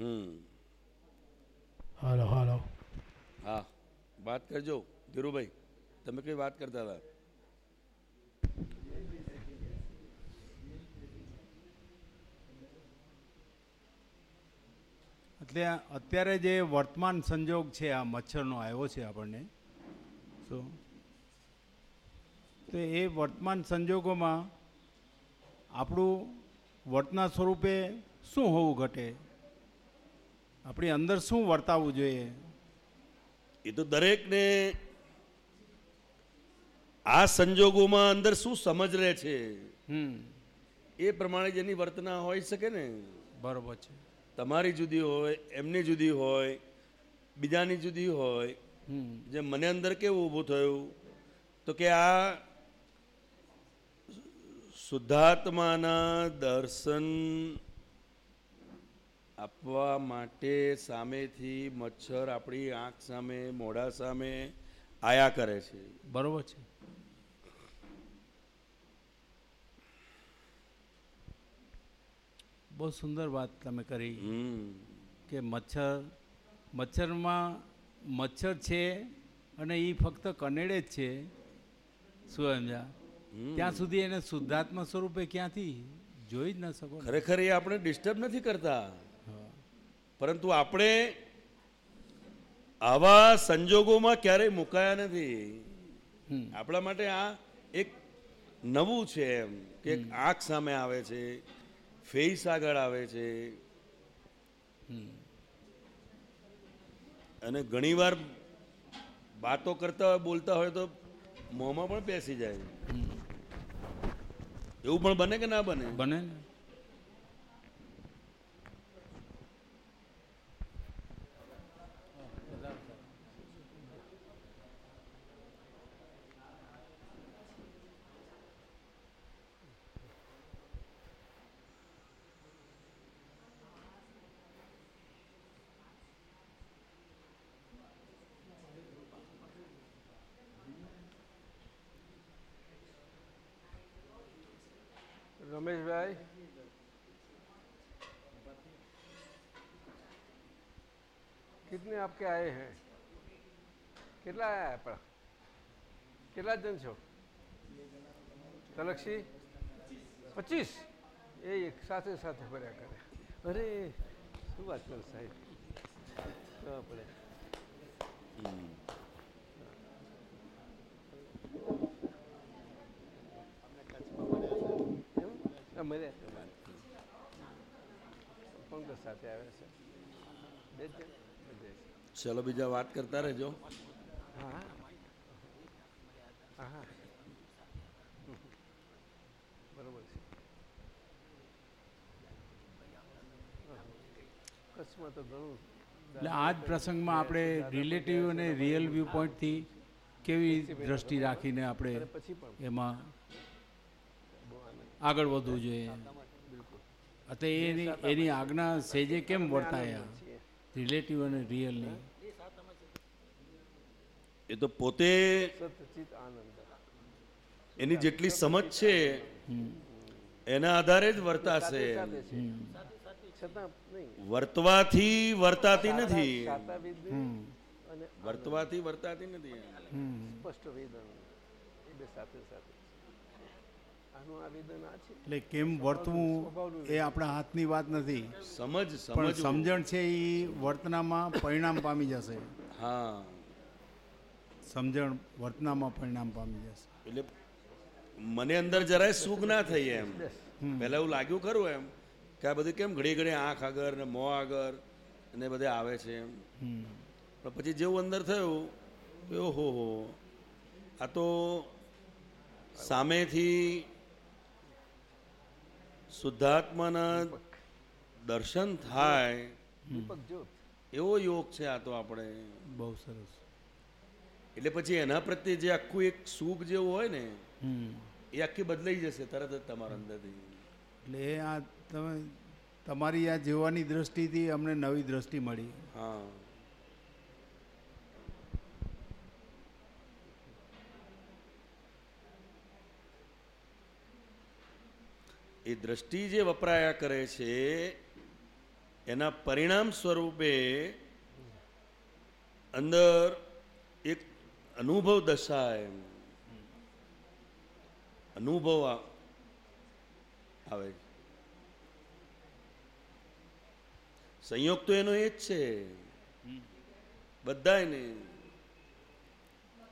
હમ. હાલો હાલો. હા વાત કરજો. ધીરુભાઈ તમે કઈ વાત કરતા હતા? એટલે અત્યારે જે વર્તમાન સંજોગ છે આ મચ્છરનો આવ્યો છે આપણને શું તો એ વર્તમાન સંજોગોમાં આપણું વર્તના સ્વરૂપે શું હોવું ઘટે? આપણી અંદર શું વર્તાવવું જોઈએ? એ તો દરેકને આ સંજોગોમાં અંદર શું સમજ રહે છે? એ પ્રમાણે જેની વર્તના હોઈ શકે ને. બરોબર છે. તમારી જુદી હોય એમની જુદી હોય બીજાની જુદી હોય. જે મને અંદર કેવું ઊભું થયું તો કે આ શુદ્ધાત્માના દર્શન આપવા માટે સામેથી મચ્છર આપણી આંખ સામે મોઢા સામે આયા કરે છે. બરોબર છે. બહુ સુંદર વાત તમે કરી કે મચ્છર મચ્છરમાં મચ્છર છે અને એ ફક્ત કનેડે જ છે. શું સમજ્યા ત્યાં સુધી એને શુદ્ધાત્મા સ્વરૂપે ક્યાંથી જોઈ જ ન શકો ખરેખર એ આપણે ડિસ્ટર્બ નથી કરતા. પરંતુ આપણે આવા સંજોગોમાં ક્યારેય મુકાયા નથી. આપણા માટે આ એક નવું છે એમ કે આંખ સામે આવે છે ફેસ આગળ આવે છે. અને ઘણીવાર વાતો કરતા હોય બોલતા હોય તો મોંમાં પણ બેસી જાય. એવું પણ બને કે ના બને? બને ને रमेश भाई कितने आपके आए हैं કેટલા આયા આપણા કેટલા જણ છો તલક્ષી પચીસ એ એક સાથે સાથે ભર્યા કરે અરે શું વાત કરો સાહેબ ખબર પંકજ સાથે આવે છે. બે બધે ચલો બીજા વાત કરતા રહેજો. હા બરોબર છે. કચ્છમાં તો ઘણું એટલે આ જ પ્રસંગમાં આપણે રિલેટિવ અને રિયલ વ્યૂ પોઈન્ટથી કેવી દ્રષ્ટિ રાખીને આપણે પછી પણ. એમાં આગળ વધવું જોઈએ. બિલકુલ એટલે એની એની આજ્ઞા સેજે કેમ વર્તાયા? રિલેટિવ અને રિયલની એ તો પોતે એની જેટલી સમજ છે એના આધારે જ વર્તાશે. વર્તવાથી વર્તાતી નથી. વર્તવાથી વર્તાતી નથી. સ્પષ્ટ વેદન એ બે સાથે સાથે છે. આનું આવેદન આ છે એટલે કેમ વર્તવું એ આપણા હાથની વાત નથી. સમજ પણ સમજ સમજણ છે એ વર્તનામાં પરિણામ પામી જશે. હા. સમજણ વર્તનામાં પરિણામ પામી જશે. એટલે મને અંદર જરાય સુખ ના થઈ એમ. પહેલાં એવું લાગ્યું ખરું એમ કે આ બધું કેમ ઘડી ઘડી આંખ આગળ ને મોં આગળ ને બધે આવે છે એમ. હમ. પણ પછી જેવું અંદર થયું ઓહો હો. આ તો સામેથી શુદ્ધાત્માના દર્શન થાય એવો યોગ છે આ તો આપણે. બહુ સરસ. એટલે પછી એના પ્રત્યે જે આખું એક સુખ જેવું હોય ને. એ આખી બદલાઈ જશે તરત જ તમારા અંદરથી. એટલે આ તમે તમારી આ જોવાની દ્રષ્ટિથી અમને નવી દ્રષ્ટિ મળી. હા. એ દ્રષ્ટિ જે વપરાયા કરે છે, એના પરિણામ સ્વરૂપે અંદર એક અનુભવ દશા એમ. અનુભવ આવે. સંયોગ તો એનો એ જ છે. બધાયને.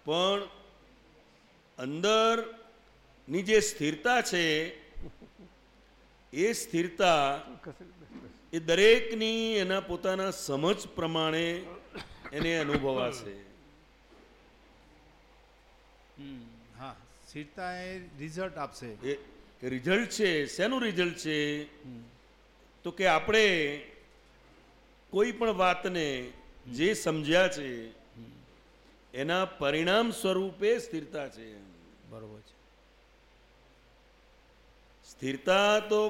પણ અંદરની જે સ્થિરતા છે એ સ્થિરતા એ દરેકની એના પોતાના સમજ પ્રમાણે એને અનુભવાશે. હા સ્થિરતા એ રિઝલ્ટ આપશે. એ રિઝલ્ટ છે શેનું રિઝલ્ટ છે? તો કે આપણે કોઈ પણ વાતને જે સમજ્યા છે એના પરિણામ સ્વરૂપે સ્થિરતા છે બરોબર છે. સ્થિરતા તો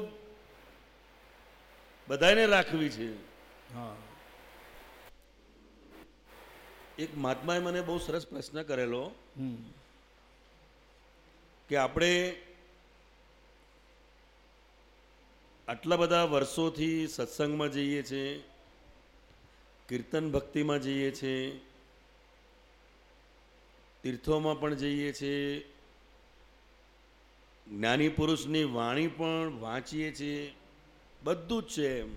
બધાને રાખવી છે. હા. એક મહાત્માએ મને બહુ સરસ પ્રશ્ન કરેલો કે આપણે આટલા બધા વર્ષોથી સત્સંગમાં જઈએ છીએ કીર્તન ભક્તિમાં જઈએ છીએ તીર્થોમાં પણ જઈએ છીએ જ્ઞાની પુરુષની વાણી પણ વાંચીએ છીએ બધું જ છે એમ.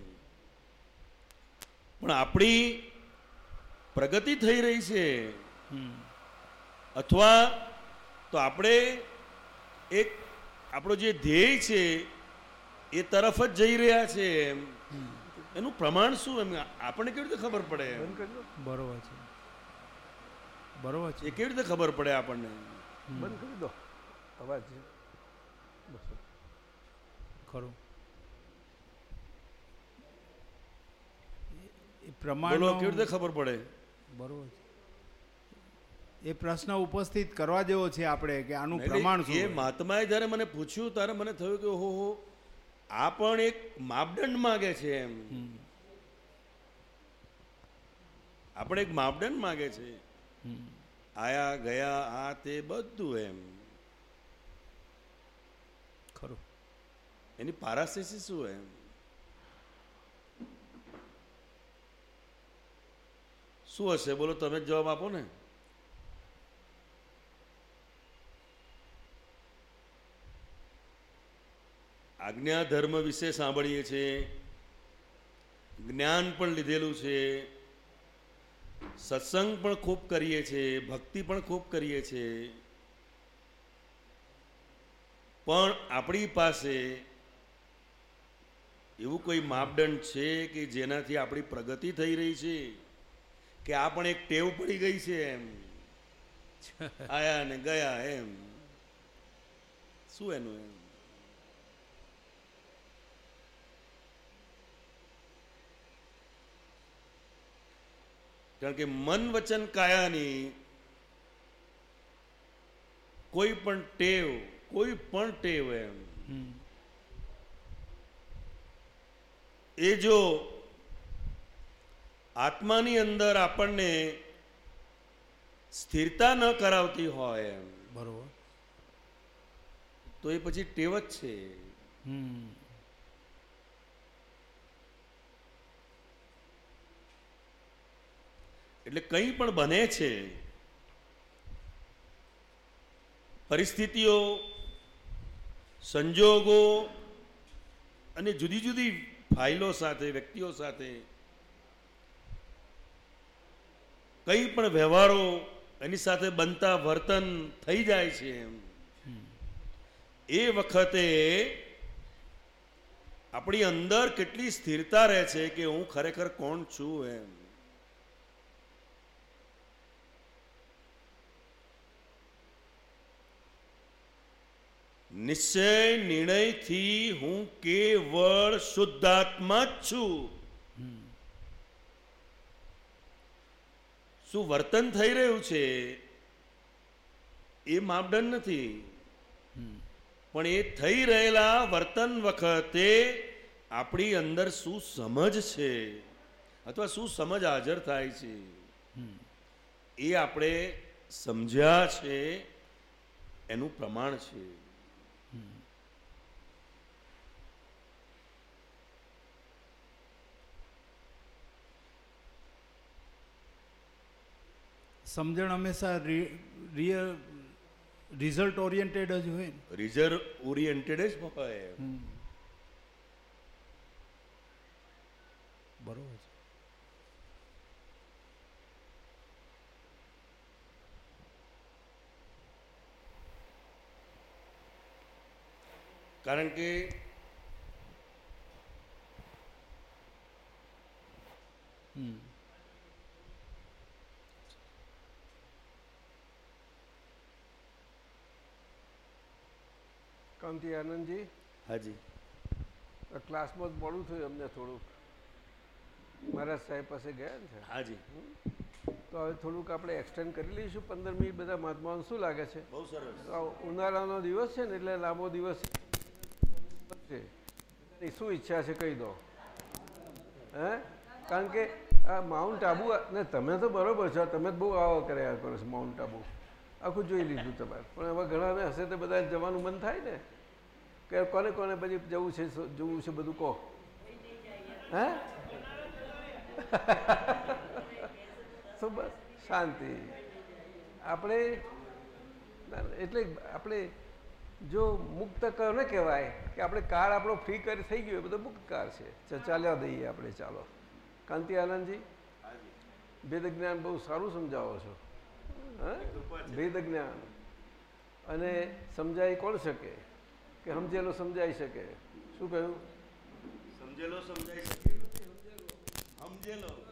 પણ આપણી પ્રગતિ થઈ રહી છે. હમ. અથવા તો આપણે એક આપણો જે ધ્યેય છે એ તરફ જ જઈ રહ્યા છે એમ. એનું પ્રમાણ શું એમ? આપણને કેવી રીતે ખબર પડે એમ? બંધ દો બરોબર છે. બરોબર છે. એ કેવી રીતે ખબર પડે આપણને? બંધ કરી દો. અવાજ ખરું? એ પ્રમાણ કેવી રીતે ખબર પડે? બરોબર. એ પ્રશ્ન ઉપસ્થિત કરવા જેવો છે આપણે કે આનું પ્રમાણ એ મહાત્માએ જ્યારે મને પૂછ્યું ત્યારે મને થયું કે હો હો આ પણ એક માપદંડ માગે છે એમ. આપણે એક માપદંડ માગે છે. હમ, આયા ગયા આ તે બધું એમ ખરું એની પારાસ્થિતિ શું એમ? શું હશે? બોલો, તમે જ જવાબ આપો ને. આજ્ઞા, ધર્મ વિશે સાંભળીએ છીએ. જ્ઞાન પણ લીધેલું છે. સત્સંગ પણ ખૂબ કરીએ છીએ. ભક્તિ પણ ખૂબ કરીએ છીએ. પણ આપણી પાસે એવું કોઈ માપદંડ છે કે જેનાથી આપણી પ્રગતિ થઈ રહી છે? કે આ પણ એક ટેવ પડી ગઈ છે એમ? આયા ને ગયા એમ? શું એનું એમ? કારણ કે મન વચન કાયાની કોઈ પણ ટેવ, કોઈ પણ ટેવ એમ હમ, એ જો આત્માની અંદર આપણને સ્થિરતા ન કરાવતી હોય એમ બરોબર. તો એ પછી ટેવ જ છે. હમ. એટલે કંઈ પણ બને છે પરિસ્થિતિઓ સંજોગો અને જુદી જુદી ફાઇલો સાથે, વ્યક્તિઓ સાથે કંઈ પણ વ્યવહારો એની સાથે બનતા વર્તન થઈ જાય છે એમ. એ વખતે આપણી અંદર કેટલી સ્થિરતા રહે છે કે હું ખરેખર કોણ છું એમ. નિશ્ચય નિર્ણયથી હું કેવળ શુદ્ધાત્મા જ છું. શું વર્તન થઈ રહ્યું છે? એ માપદંડ નથી. પણ એ થઈ રહેલા વર્તન વખતે આપણી અંદર શું સમજ છે અથવા શું સમજ હાજર થાય છે? એ આપણે સમજ્યા છે, એનું પ્રમાણ છે. સમજણ હંમેશા રિયલ રિઝલ્ટ ઓરિએન્ટેડ જ હોય રિઝલ્ટ ઓરિએન્ટેડ જ હોય બરોબર કારણ કે કાંતિ આનંદજી? હાજી. ક્લાસમાં જ મોડું થયું અમને થોડુંક. મારા સાહેબ પાસે ગયા ને છે હાજી. તો હવે થોડુંક આપણે એક્સટેન્ડ કરી લઈશું. પંદર મિનિટ બધા મહાત્માઓને શું લાગે છે? બહુ સરસ. ઉનાળાનો દિવસ છે ને એટલે લાંબો દિવસ છે. એની શું ઈચ્છા છે કહી દો. હે? કારણ કે આ માઉન્ટ આબુ ને તમે તો બરાબર છો તમે જ બહુ આવો કર્યા કરો છો માઉન્ટ આબુ આખું જોઈ લીધું તમારે. પણ હવે ઘણાને હશે તો બધા જવાનું મન થાય ને? કે કોને કોને પછી જવું છે જવું છે બધું કહો. હે? તો બસ શાંતિ. આપણે ના, ના, એટલે આપણે જો મુક્ત કોને કહેવાય કે આપણે કાર આપણો ફ્રી કરી થઈ ગયો એ બધો મુક્ત કાર છે. ચાલ્યા દઈએ આપણે ચાલો. કાંતિ આનંદજી? ભેદ જ્ઞાન બહુ સારું સમજાવો છો. હા? ભેદ જ્ઞાન. અને સમજાય કોણ શકે? કે સમજેલો સમજાઈ શકે? શું કહ્યું? સમજેલો સમજાઈ શકે. સમજેલો.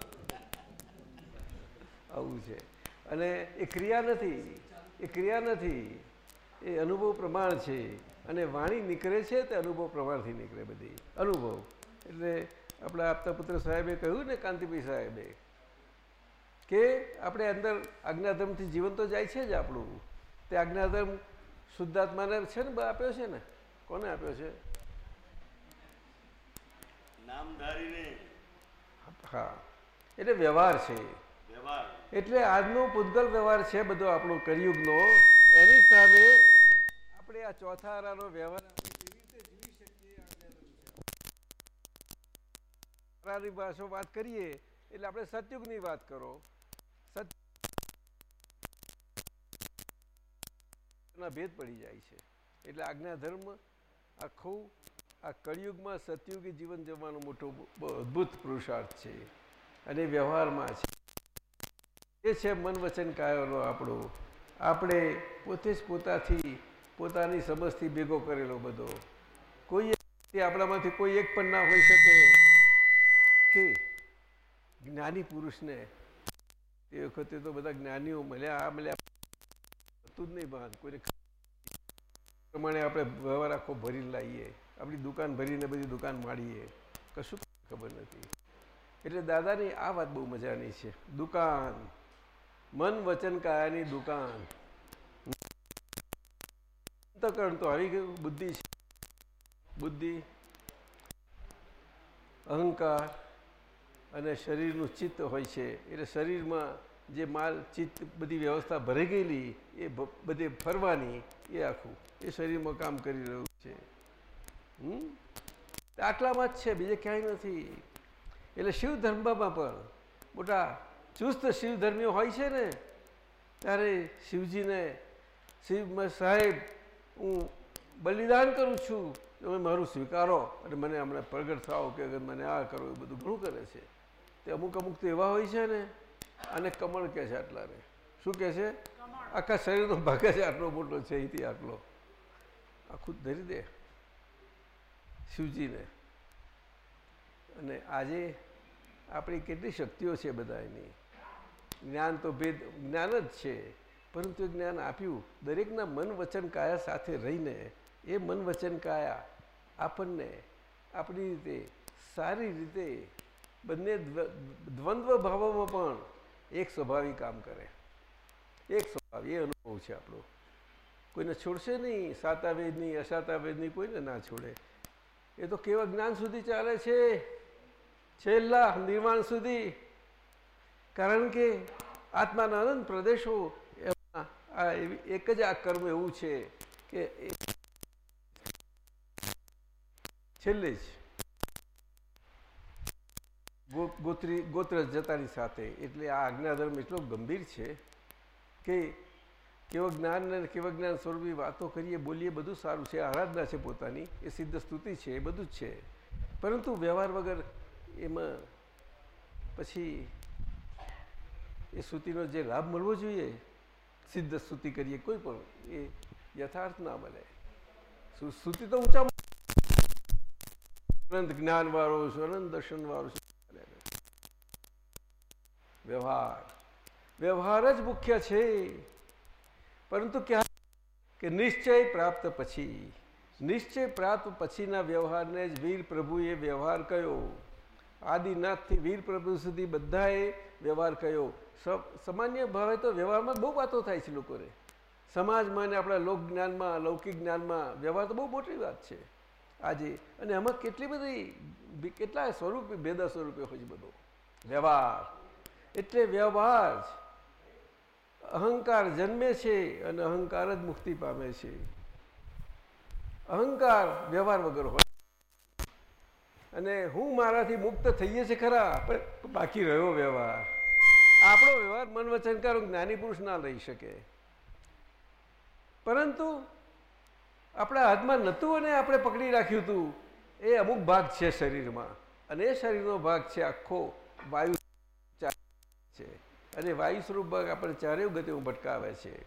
આવું છે. અને એ ક્રિયા નથી. એ ક્રિયા નથી. એ અનુભવ પ્રમાણ છે. અને વાણી નીકળે છે તે અનુભવ પ્રમાણથી નીકળે બધી. અનુભવ. એટલે આપણા આપતા પુત્ર સાહેબે કહ્યું ને કાંતિભાઈ સાહેબે કે આપણે અંદર આજ્ઞાધર્મથી જીવન તો જાય છે જ આપણું. તે આજ્ઞાધર્મ શુદ્ધાત્માને છે ને આપ્યો છે ને? કોને આપ્યો છે? હા. એટલે વ્યવહાર છે. વ્યવહાર. એટલે આજનો પૂતગલ વ્યવહાર છે બધો આપણો કરિયુગનો એની સામે આ ચોથા આરાનો વ્યવહાર આપણે ભાષો વાત કરીએ એટલે આપણે સતયુગની વાત કરો. સત ભેદ પડી જાય છે. એટલે આજ્ઞા ધર્મ, આખું આ કળિયુગમાં સતયુગી જીવન જીવવાનો મોટો અદ્ભુત પુરુષાર્થ છે. અને વ્યવહારમાં છે. એ છે મન વચન કાયોનો આપણો. આપણે પોતે જ પોતાથી પોતાની સમજથી ભેગો કરેલો બધો. કોઈ આપણામાંથી કોઈ એક પણ ના હોઈ શકે. કે જ્ઞાની પુરુષને તે વખતે તો બધા જ્ઞાનીઓ મળ્યા, આ મળ્યા. હતું જ નહીં ભાન. કોઈને પ્રમાણે આપણે વ્યવહાર આખો ભરી લાવીએ. આપણી દુકાન ભરીને બધી દુકાન માળીએ કશું ખબર નથી. એટલે દાદાની આ વાત બહુ મજાની છે. દુકાન. મન વચન કાયાની દુકાન. અંતકરણ તો આવી ગયું, બુદ્ધિ છે. બુદ્ધિ, અહંકાર અને શરીરનું ચિત્ત હોય છે. એટલે શરીરમાં જે માલ, ચિત્ત બધી વ્યવસ્થા ભરાઈ ગયેલી, એ બધે ફરવાની, એ આખું. એ શરીરમાં કામ કરી રહ્યું છે. આટલામાં જ છે, બીજે ક્યાંય નથી. એટલે શિવ ધર્મમાં પણ મોટા ચુસ્ત શિવધર્મીઓ હોય છે ને, ત્યારે શિવજીને શિવ સાહેબ હું બલિદાન કરું છું. તમે મારું સ્વીકારો અને મને હમણાં પ્રગટ થાવ કે મને આ કરો એ બધું ઘણું કરે છે. તે અમુક અમુક તો એવા હોય છે ને અને કમળ કહે છે આટલાને શું કહે છે? આખા શરીરનો ભાગ છે આટલો મોટો છે અહીંથી આટલો. આખું ધરી દે શિવજીને. અને આજે આપણી કેટલી શક્તિઓ છે બધા એની જ્ઞાન તો ભેદ જ્ઞાન જ છે. પરંતુ જ્ઞાન આપ્યું, દરેકના મન વચન કાયા સાથે રહીને, એ મન વચન કાયા આપણને આપણી રીતે, સારી રીતે, બંને દ્વંદ્વ ભાવોમાં પણ એક સ્વભાવી કામ કરે. એક સ્વભાવ, એ અનુભવ છે આપણો. કોઈને છોડશે નહીં સાતાવેદની અસાતાવેદની કોઈને ના છોડે. એ તો કેવા જ્ઞાન સુધી ચાલે છે? છેલ્લા નિર્માણ સુધી. કારણ કે આત્માના અનંત પ્રદેશો આ એક જ આ કર્મ એવું છે કે છેલ્લે જ ગોત્રી ગોત્ર જતાની સાથે, એટલે આ આજ્ઞાધર્મ એટલો ગંભીર છે કે કેવો જ્ઞાન ને કેવા જ્ઞાન સ્વરૂપી વાતો કરીએ, બોલીએ, બધું સારું છે, આરાધના છે પોતાની, એ સિદ્ધ સ્તુતિ છે, એ બધું જ છે. પરંતુ વ્યવહાર વગર એમાં પછી એ સ્તુતિનો જે લાભ મળવો જોઈએ સિદ્ધ સ્તુતિ કરીએ, કોઈ પણ એ યથાર્થ ના સ્તુ- સ્તુતિ તો ઊંચા અનંત જ્ઞાન વાળો છું, અનંત દર્શન વાળો છું. વ્યવહાર. વ્યવહાર જ મુખ્ય છે. પરંતુ ક્યાં? કે નિશ્ચય પ્રાપ્ત પછી. નિશ્ચય પ્રાપ્ત પછીના વ્યવહારને જ વીર પ્રભુએ વ્યવહાર કયો? આદિનાથથી વીર પ્રભુ સુધી બધાએ વ્યવહાર કયો? સામાન્ય ભાવે તો વ્યવહારમાં બહુ વાતો થાય છે લોકોને. સમાજમાં અને આપણા લોક જ્ઞાનમાં લૌકિક જ્ઞાનમાં વ્યવહાર તો બહુ મોટી વાત છે આજે. અને એમાં કેટલી બધી કેટલા સ્વરૂપે, ભેદા સ્વરૂપે હોય છે બધો. વ્યવહાર. એટલે વ્યવહાર અહંકાર જન્મે છે અને અહંકાર જ મુક્તિ પામે છે. અહંકાર વ્યવહાર વગર હોય. અને હું મારાથી મુક્ત થઈએ છે ખરા, પણ બાકી રહ્યો વ્યવહાર. આપણો વ્યવહાર મન વચનકારો જ્ઞાની પુરુષ ના લઈ શકે. પરંતુ આપણા હાથમાં નહોતું અને આપણે પકડી રાખ્યું હતું એ અમુક ભાગ છે શરીરમાં. અને એ શરીરનો ભાગ છે આખો વાયુ છે. અને વાયુ સ્વરૂપ ભાગ આપણે ચારેય ગતિમાં ભટકાવે છે.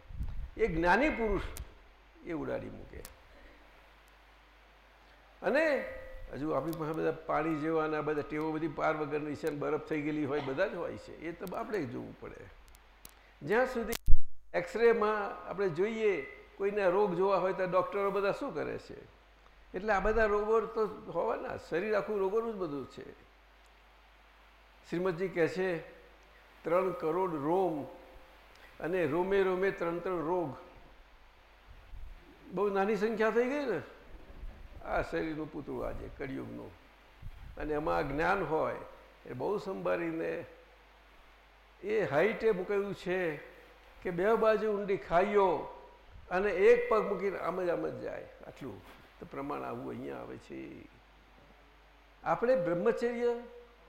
એ જ્ઞાની પુરુષ એ ઉડાડી મૂકે. અને હજુ આપણી પાસે બધા પાણી જેવા અને આ બધા ટેવો બધી પાર વગરની છે બરફ થઈ ગયેલી હોય, બધા જ હોય છે. એ તો આપણે જોવું પડે. જ્યાં સુધી એક્સરેમાં આપણે જોઈએ કોઈને રોગ જોવા હોય તો ડૉક્ટરો બધા શું કરે છે? એટલે આ બધા રોગો તો હોવાના, શરીર આખું રોગોનું જ બધું છે. શ્રીમદજી કહે છે, ત્રણ કરોડ રોમ અને રોમે રોમે ત્રણ ત્રણ રોગ. બહુ નાની સંખ્યા થઈ ગઈ ને? આ શરીરનું પૂતળું આજે કળિયુગનું અને એમાં જ્ઞાન હોય એ બહુ સંભાળીને એ હાઈટે મૂકેલું છે કે બે બાજુ ઊંડી ખાઈઓ અને એક પગ મૂકીને આમ જ આમ જ જાય. આટલું તો પ્રમાણ આવું અહીંયા આવે છે. આપણે બ્રહ્મચર્ય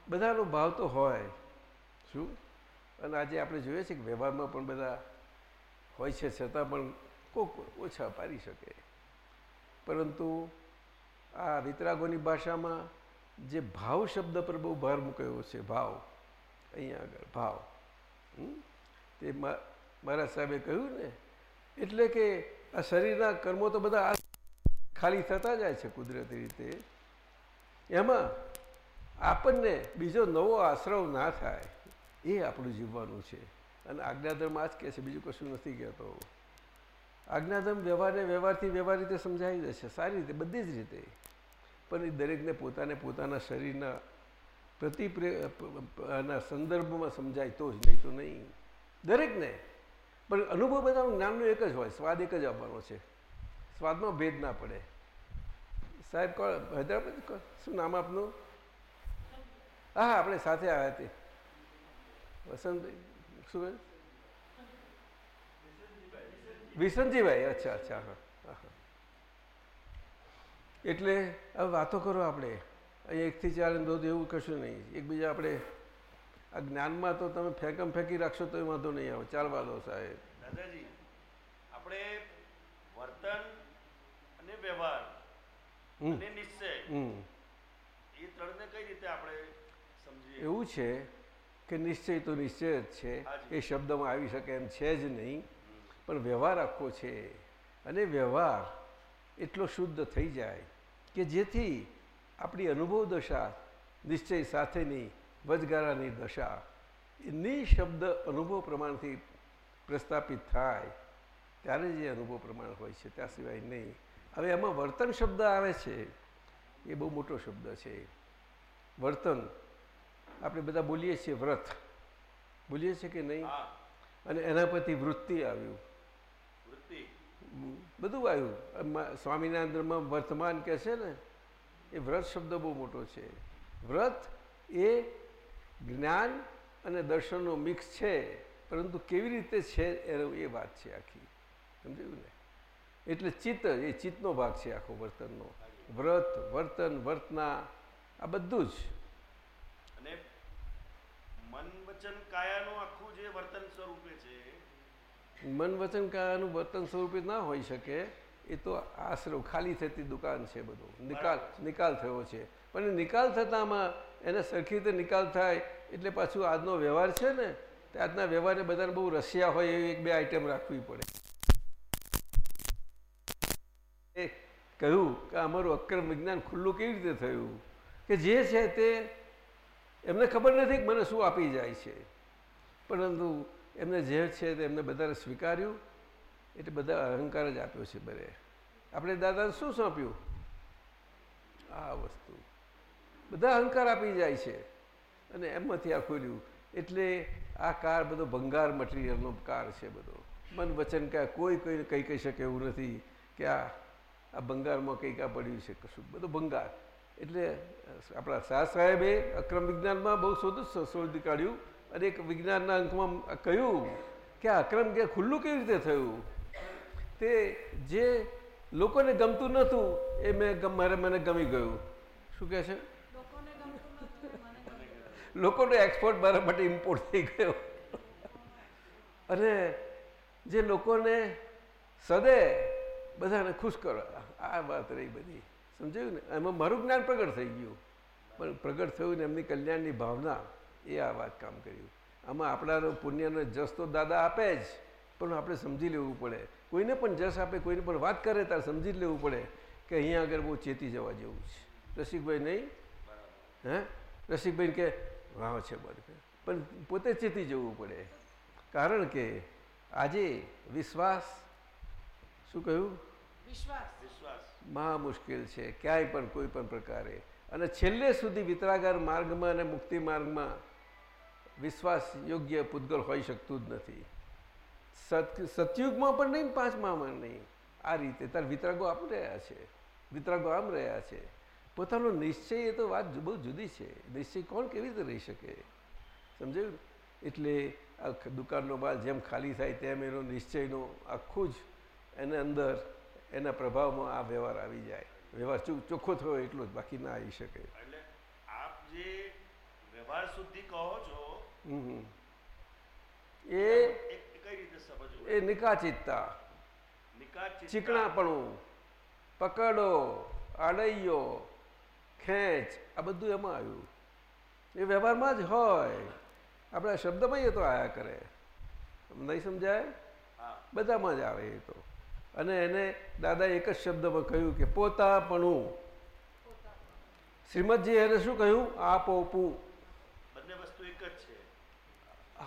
બધાનો ભાવ તો હોય. શું? અને આજે આપણે જોઈએ છીએ કે વ્યવહારમાં પણ બધા હોય છે, છતાં પણ કોક ઓછા પાડી શકે. પરંતુ આ વિતરાગોની ભાષામાં જે ભાવ શબ્દ પર બહુ ભાર મૂકાયો છે, ભાવ. અહીંયા આગળ, ભાવ? તે મારા સાહેબે કહ્યું ને, એટલે કે આ શરીરના કર્મો તો બધા ખાલી થતા જાય છે કુદરતી રીતે. એમાં આપણને બીજો નવો આશ્રવ ના થાય, એ આપણું જીવવાનું છે. અને આજ્ઞાધર્મ આ જ કહે છે, બીજું કશું નથી કહેતો. આજ્ઞાધર્મ વ્યવહારને વ્યવહારથી વ્યવહાર રીતે સમજાવી દે છે સારી રીતે, બધી જ રીતે. પણ એ દરેકને પોતાને પોતાના શરીરના પ્રતિપ્રે ના સંદર્ભમાં સમજાય તો જ, નહીં તો નહીં. દરેકને. પણ અનુભવ બધાનું જ્ઞાનનું એક જ હોય, સ્વાદ એક જ આવવાનો છે. સ્વાદમાં ભેદ ના પડે. સાહેબ, કોણ? હૈદરાબાદ? શું નામ આપનું? હા આપણે સાથે આવ્યા તે. વસંતભાઈ, શું વિસનજીભાઈ અચ્છા અચ્છા હા. એટલે હવે વાતો કરો આપણે. એકથી ચાર દોધ એવું કશું નહીં. એકબીજા આપણે આ જ્ઞાનમાં તો તમે ફેંકમ ફેંકી રાખશો તો વાંધો નહીં આવે. ચાલવા દો સાહેબ. દાદાજી આપણે વર્તન અને વ્યવહાર અને નિશ્ચય એ ત્રણને કઈ રીતે આપણે સમજીએ? એવું છે કે નિશ્ચય તો નિશ્ચય જ છે. એ શબ્દમાં આવી શકે એમ છે જ નહીં. પણ વ્યવહાર આખો છે. અને વ્યવહાર એટલો શુદ્ધ થઈ જાય કે જેથી આપણી અનુભવ દશા નિશ્ચય સાથેની વચગાળાની દશા એ નિશબ્દ અનુભવ પ્રમાણથી પ્રસ્થાપિત થાય ત્યારે જે અનુભવ પ્રમાણ હોય છે ત્યાં સિવાય નહીં. હવે એમાં વર્તન શબ્દ આવે છે. એ બહુ મોટો શબ્દ છે. વર્તન આપણે બધા બોલીએ છીએ વ્રત. બોલીએ છીએ કે નહીં? અને એના પરથી વૃત્તિ આવ્યું. બધું આવ્યું સ્વામિનારાયણમાં વર્તમાન કહે છે ને, એ વ્રત શબ્દ બહુ મોટો છે. વ્રત એ જ્ઞાન અને દર્શનનો મિક્સ છે, પરંતુ કેવી રીતે છે એનો એ વાત છે આખી. સમજાયું ને? એટલે ચિત્ત, એ ચિત્તનો ભાગ છે આખો વર્તનનો. વ્રત, વર્તન, વર્તના, આ બધું જ. અને મન વચન કાયાનું આખું જે વર્તન સ્વરૂપે છે મન વચન કાયાનું વર્તન સ્વરૂપે ના હોઈ શકે એ તો આશરો ખાલી થતી દુકાન છે બધું. નિકાલ નિકાલ થયો છે. પણ નિકાલ થતામાં એને સરખી રીતે નિકાલ થાય એટલે પાછું આજનો વ્યવહાર છે ને તે આજના વ્યવહારે બધાને બહુ રસિયા હોય એવી એક બે આઈટમ રાખવી પડે. એ કહ્યું કે અમારું અક્રમ વિજ્ઞાન ખુલ્લું કેવી રીતે થયું? કે જે છે તે એમને ખબર નથી કે મને શું આપી જાય છે. પરંતુ એમને જે છે તે એમને બધાને સ્વીકાર્યું. એટલે બધા અહંકાર જ આપ્યો છે બરે આપણે દાદાને શું સોંપ્યું? આ વસ્તુ. બધા અહંકાર આપી જાય છે. અને એમમાંથી આ ખોલ્યું. એટલે આ કાર બધો ભંગાર મટીરિયલનો કાર છે બધો. મન વચન કાંઈ કોઈ કોઈ કહી કહી શકે એવું નથી કે આ આ ભંગારમાં કંઈક આ પડ્યું છે કશું. બધું ભંગાર. એટલે આપણા શાહ સાહેબે અક્રમ વિજ્ઞાનમાં બહુ શોધ શોધી કાઢ્યું. અને એક વિજ્ઞાનના અંકમાં કહ્યું કે આ અક્રમ કે ખુલ્લું કેવી રીતે થયું? તે જે લોકોને ગમતું નહોતું એ મેં મારે મને ગમી ગયું. શું કહે છે? લોકોનો એક્સપોર્ટ મારા માટે ઇમ્પોર્ટ થઈ ગયો. અને જે લોકોને સદે બધાને ખુશ કરો. આ વાત રહી બધી. સમજાયું ને? એમાં મારું જ્ઞાન પ્રગટ થઈ ગયું. પણ પ્રગટ થયું ને એમની કલ્યાણની ભાવના. એ આ વાત કામ કર્યું. આમાં આપણાનો પુણ્યનો જસ તો દાદા આપે જ પણ આપણે સમજી લેવું પડે. કોઈને પણ જસ આપે કોઈને પણ વાત કરે ત્યારે સમજી જ લેવું પડે કે અહીંયા આગળ બહુ ચેતી જવા જેવું છે. રસિકભાઈ નહીં? હે? રસિકભાઈ કે વાહ છે બરાબર પણ પોતે ચેતી જવું પડે. કારણ કે આજે વિશ્વાસ શું કહ્યું? મહા મુશ્કેલ છે ક્યાંય પણ કોઈ પણ પ્રકારે. અને છેલ્લે સુધી વિતરાગાર માર્ગમાં અને મુક્તિ માર્ગમાં વિશ્વાસ યોગ્ય પૂતગલ હોઈ શકતું જ નથી. સત, સતયુગમાં પણ નહીં પાંચમામાં નહીં. આ રીતે તાર વિતરાગો આમ રહ્યા છે. વિતરાગો આમ રહ્યા છે. પોતાનો નિશ્ચય એ તો વાત બહુ જુદી છે. નિશ્ચય કોણ કેવી રીતે રહી શકે? સમજાયું? એટલે આ દુકાનનો માલ જેમ ખાલી થાય તેમ એનો નિશ્ચયનો આખું જ એને અંદર એના પ્રભાવમાં આ વ્યવહાર આવી જાય. વ્યવહાર ચોખ્ખો થયો એટલો જ, બાકી ના આવી શકે. એટલે આપ જે વ્યવહાર સુધી કહો છો. એ એ કઈ રીતે સમજવું? એ નિકાચિતતા. ચીકણાપણું. પકડો આડૈયો ખેંચ. આ બધું એમાં આવ્યું. એ વ્યવહારમાં જ હોય. આપણા શબ્દમાં એ તો આયા કરે. નહીં સમજાય? બધામાં જ આવે એ તો. અને એને દાદા એક જ શબ્દમાં કહ્યું કે પોતાપણું. શ્રીમદજી એને શું કહ્યું? છે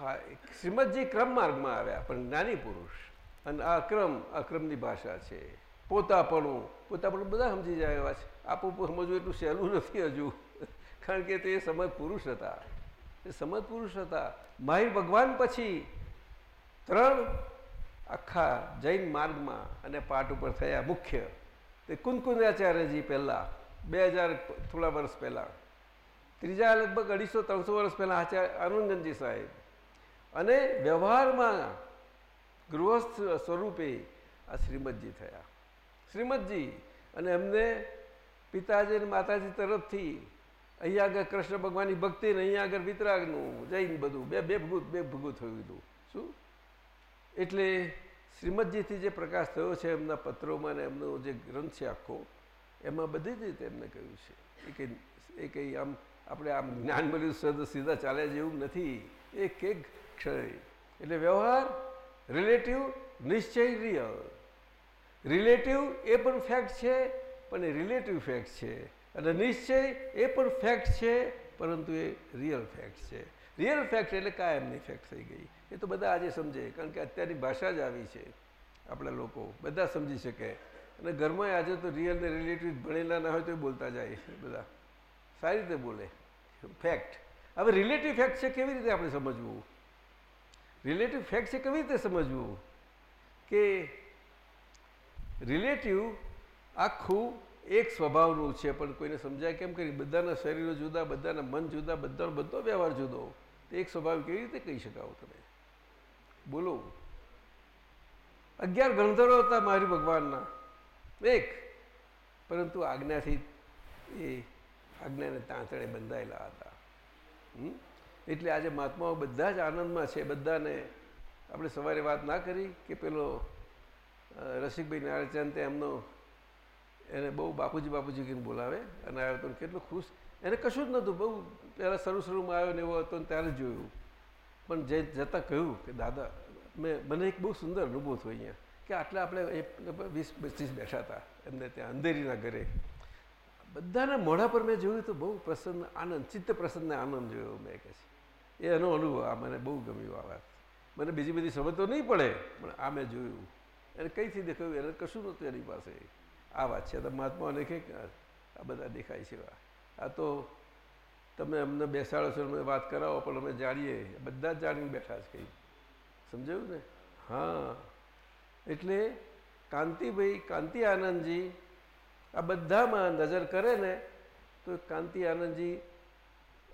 હા શ્રીમદજી ક્રમ માર્ગમાં આવ્યા, પણ જ્ઞાની પુરુષ. અને આ ક્રમ, આ ક્રમની ભાષા છે. પોતાપણું પોતાપણું બધા સમજી જાય એવા છે. આપું સમજવું એટલું સહેલું નથી હજુ. કારણ કે તે સમજ પુરુષ હતા. એ સમજ પુરુષ હતા. માહિર ભગવાન પછી ત્રણ આખા જૈન માર્ગમાં અને પાઠ ઉપર થયા મુખ્ય. તે કુંદકુંદાચાર્યજી પહેલાં, બે હજાર થોડા વર્ષ પહેલાં. ત્રીજા લગભગ અઢીસો, ત્રણસો વર્ષ પહેલાં આચાર્ય આનંદનજી સાહેબ અને વ્યવહારમાં ગૃહસ્થ સ્વરૂપે આ શ્રીમદજી થયા. શ્રીમદજી અને એમને પિતાજી અને માતાજી તરફથી અહીંયા આગળ કૃષ્ણ ભગવાનની ભક્તિ ને અહીંયા આગળ વિતરાગનું જૈન બધું બે બે ભગુત, બે ભગું થયું હતું. શું? એટલે શ્રીમદજીથી જે પ્રકાશ થયો છે એમના પત્રોમાં ને એમનો જે ગ્રંથ છે આખો, એમાં બધી જ રીતે એમને કહ્યું છે. એ કંઈ એ કંઈ આમ આપણે આમ જ્ઞાન મળ્યું સીધા ચાલે જેવું નથી. એક એક ક્ષય. એટલે વ્યવહાર રિલેટિવ નિશ્ચય રિયલ રિલેટિવ એ પણ ફેક્ટ છે, પણ એ રિલેટિવ ફેક્ટ છે. અને નિશ્ચય એ પણ ફેક્ટ છે, પરંતુ એ રિયલ ફેક્ટ છે. રિયલ ફેક્ટ એટલે કાયમની ફેક્ટ થઈ ગઈ. એ તો બધા આજે સમજે, કારણ કે અત્યારની ભાષા જ આવી છે આપણા લોકો. બધા સમજી શકે. અને ઘરમાં આજે તો રિયલ ને રિલેટિવ ભણેલા ના હોય તો બોલતા જાય બધા. સારી રીતે બોલે. ફેક્ટ હવે રિલેટિવ ફેક્ટ છે કેવી રીતે આપણે સમજવું? રિલેટિવ ફેક્ટ છે કેવી રીતે સમજવું? કે રિલેટિવ આખું એક સ્વભાવનું છે, પણ કોઈને સમજાય કેમ કરી? બધાના શરીરો જુદા, બધાના મન જુદા, બધાનો બધો વ્યવહાર જુદો. તો એક સ્વભાવ કેવી રીતે કહી શકાવો તમે? બોલો. અગિયાર ગણધરો હતા મારી ભગવાનના. એક. પરંતુ આજ્ઞાથી એ આજ્ઞાને તાંતણે બંધાયેલા હતા. હમ? એટલે આજે મહાત્માઓ બધા જ આનંદમાં છે, બધાને આપણે સવારે વાત ના કરી કે પેલો રસિકભાઈ નારાયણચંદ એમનો, એને બહુ બાપુજી બાપુજી કહીને બોલાવે અને આવ્યો હતો કેટલો ખુશ. એને કશું જ નહોતું, બહુ પહેલાં શરૂ શરૂમાં આવ્યો ને એવો હતો ને ત્યારે જોયું. પણ જે જતાં કહ્યું કે દાદા, મેં, મને એક બહુ સુંદર અનુભવ થયો અહીંયા, કે આટલા આપણે વીસ પચીસ બેઠા હતા એમને ત્યાં અંધેરીના ઘરે. બધાના મોઢા પર મેં જોયું તો બહુ પ્રસન્ન આનંદ ચિત્ત પ્રસન્ન આનંદ જોયો મેં કહે છે. એ એનો અનુભવ. આ મને બહુ ગમ્યું આ વાત. મને બીજી બધી સમજ તો નહીં પડે, પણ આ મેં જોયું. એને કઈથી દેખાયું? એને કશું નહોતું એની પાસે. આ વાત છે. મહાત્માઓને કે આ બધા દેખાય છે આ. તો તમે અમને બેસાડો છો, અમે વાત કરાવો, પણ અમે જાણીએ. બધા જ જાણીને બેઠા છે કંઈ સમજાયું ને? હા. એટલે કાંતિભાઈ, કાંતિ આનંદજી આ બધામાં નજર કરે ને, તો કાંતિ આનંદજી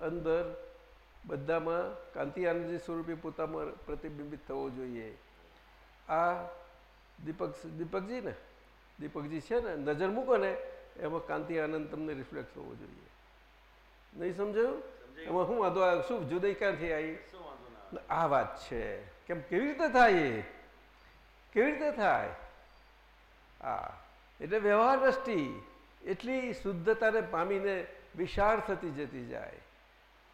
અંદર બધામાં કાંતિ આનંદજી સ્વરૂપે પોતામાં પ્રતિબિંબિત થવો જોઈએ. આ દીપક દીપકજી ને દીપકજી છે ને નજર મૂકો ને એમાં કાંતિ આનંદ તમને રિફ્લેક્ટ થવો જોઈએ. નહીં સમજાયું? એમાં શું વાંધો આવ્યો? શું જુદાઈ ક્યાંથી આવી? આ વાત છે. કેમ કેવી રીતે થાય એ? કેવી રીતે થાય? હા એટલે વ્યવહાર દ્રષ્ટિ એટલી શુદ્ધતાને પામીને વિશાળ થતી જતી જાય.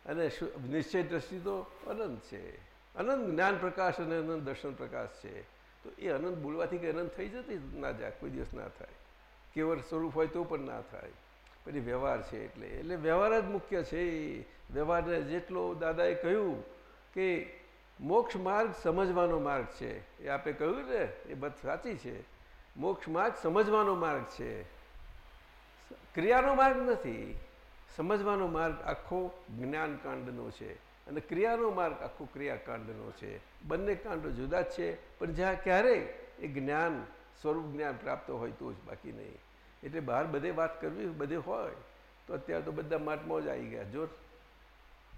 અને નિશ્ચય દ્રષ્ટિ તો અનંત છે. અનંત જ્ઞાન પ્રકાશ અને અનંત દર્શન પ્રકાશ છે. તો એ અનંત બોલવાથી કે અનંત થઈ જતી ના જાય, કોઈ દિવસ ના થાય. કેવળ સ્વરૂપ હોય તો પણ ના થાય. પછી વ્યવહાર છે એટલે એટલે વ્યવહાર જ મુખ્ય છે વ્યવહારને જેટલો દાદાએ કહ્યું કે મોક્ષ માર્ગ સમજવાનો માર્ગ છે. એ આપે કહ્યું ને, એ બધ સાચી છે. મોક્ષ માર્ગ સમજવાનો માર્ગ છે. ક્રિયાનો માર્ગ નથી. સમજવાનો માર્ગ આખો જ્ઞાનકાંડનો છે અને ક્રિયાનો માર્ગ આખો ક્રિયાકાંડનો છે. બંને કાંડો જુદા જ છે, પણ જ્યાં ક્યારેય એ જ્ઞાન, સ્વરૂપ જ્ઞાન પ્રાપ્ત હોય તો જ બાકી નહીં. એટલે બહાર બધે વાત કરવી બધે હોય, તો અત્યારે તો બધા માટમાં જ આવી ગયા. જો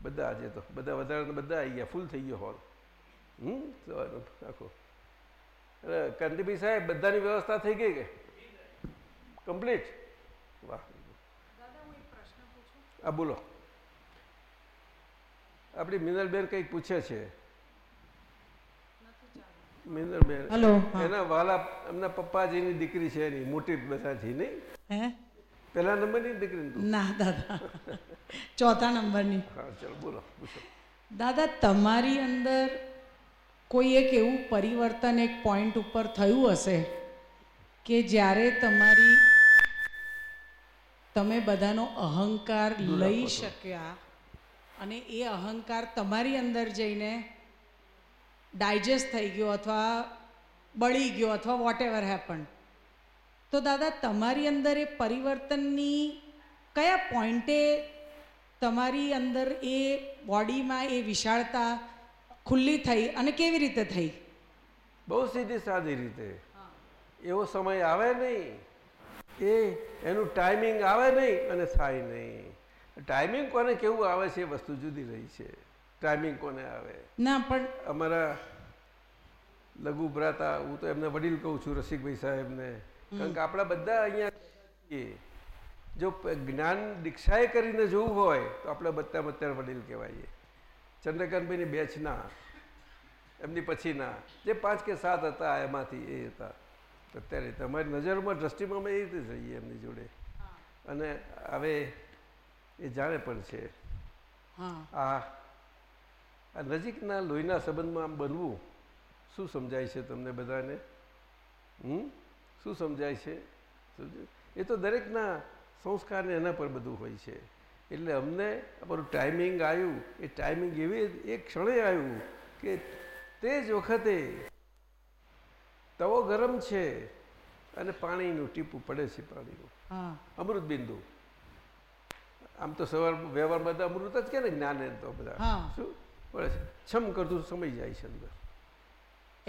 બધા આજે તો બધા વધારે બધા આવી ગયા, ફૂલ થઈ ગયો હોલ. હમ? આખો. કાંતિભાઈ સાહેબ, બધાની વ્યવસ્થા થઈ ગઈ કે? કમ્પ્લીટ? વાહ. હા બોલો. આપણી મિનલબેન કંઈક પૂછે છે. મિનલબેન હલો. એના વાલા એમના પપ્પાજીની દીકરી છે એની મોટી બધાથી નહીં? હે? પહેલા નંબરની દીકરી ના દાદા. ચોથા નંબરની. હા ચલો બોલો પૂછો. દાદા તમારી અંદર કોઈ એક એવું પરિવર્તન એક પોઈન્ટ ઉપર થયું હશે કે જ્યારે તમારી તમે બધાનો અહંકાર લઈ શક્યા અને એ અહંકાર તમારી અંદર જઈને ડાયજેસ્ટ થઈ ગયો અથવા બળી ગયો અથવા વોટ એવર હેપન તો દાદા તમારી અંદર એ પરિવર્તનની કયા પોઈન્ટે તમારી અંદર એ બોડીમાં એ વિશાળતા ખુલ્લી થઈ અને કેવી રીતે થઈ? બહુ સીધી સાદી રીતે. એવો સમય આવે નહીં. એ એનું ટાઈમિંગ આવે નહીં અને થાય નહીં. ટાઈમિંગ કોને કેવું આવે છે એ વસ્તુ જુદી રહી છે. ટાઈમિંગ કોને આવે? ના પણ અમારા લઘુ ભ્રાતા હું તો એમને વડીલ કહું છું રસિકભાઈ સાહેબને. કારણ કે આપણા બધા અહીંયા જો જ્ઞાન દીક્ષાએ કરીને જોવું હોય તો આપણે બધા અત્યારે વડીલ કહેવાઈએ. ચંદ્રકાંતભાઈની બેચના એમની પછીના જે પાંચ કે સાત હતા એમાંથી એ હતા. અત્યારે તમારી નજરમાં દ્રષ્ટિમાં અમે એ રીતે જઈએ એમની જોડે. અને હવે એ જાણે પણ છે. હા. આ આ નજીકના લોહીના સંબંધમાં આમ બનવું શું સમજાય છે તમને બધાને? હમ? શું સમજાય છે? એ તો દરેકના સંસ્કારને એના પર બધું હોય છે. એટલે અમને અમારું ટાઈમિંગ આવ્યું. એ ટાઈમિંગ એવી એક ક્ષણે આવ્યું કે તે જ વખતે તવો ગરમ છે અને પાણીનું ટીપું પડે છે પાણીનું. અમૃત બિંદુ. આમ તો સવાર વ્યવહાર બધા અમૃત જ કે ને જ્ઞાન તો બધા. શું? પડે છે. છમ કરતું સમય જાય છે અંદર.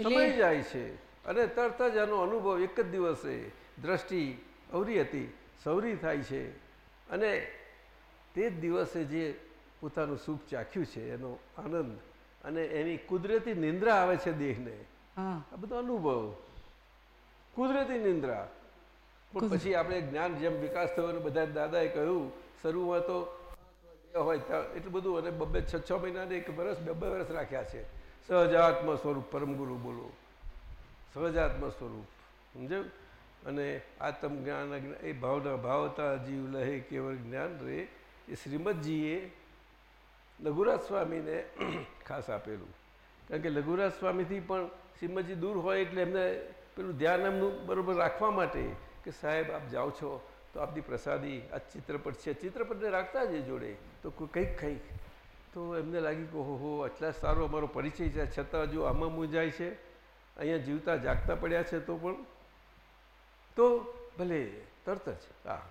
સમય જાય છે. અને તરત જ આનો અનુભવ એક જ દિવસે દ્રષ્ટિ અવરી હતી સવરી થાય છે. અને તે જ દિવસે જે પોતાનું સુખ ચાખ્યું છે એનો આનંદ અને એની કુદરતી નિંદ્રા આવે છે દેહને આ બધો અનુભવ. કુદરતી નિંદ્રા. પણ પછી આપણે જ્ઞાન જેમ વિકાસ થયો બધા દાદાએ કહ્યું શરૂમાં તો હોય ત્યાં. એટલું બધું અને બબે છ છ મહિનાને એક વર્ષ બે બે વર્ષ રાખ્યા છે. સહજાત્મ સ્વરૂપ પરમ ગુરુ બોલો. સહજાત્મ સ્વરૂપ સમજાયું? અને આત્મ જ્ઞાન એ ભાવના ભાવતા જીવ લહે કેવળ જ્ઞાન રે. એ શ્રીમદજીએ લઘુરાજ સ્વામીને ખાસ આપેલું. કારણ કે લઘુરાજ સ્વામીથી પણ શ્રીમદજી દૂર હોય એટલે એમને પેલું ધ્યાન એમનું બરાબર રાખવા માટે કે સાહેબ આપ જાઓ છો, તો આપની પ્રસાદી, આ ચિત્રપટ છે. ચિત્રપટને રાખતા જ જોડે. તો કોઈ કંઈક કંઈક. તો એમને લાગ્યું કે ઓહો, આટલા સારો અમારો પરિચય છે. છતાં જો આમાં મૂંઝાય છે, અહીંયા જીવતા જાગતા પડ્યા છે તો પણ. તો ભલે, તરત જ. હા.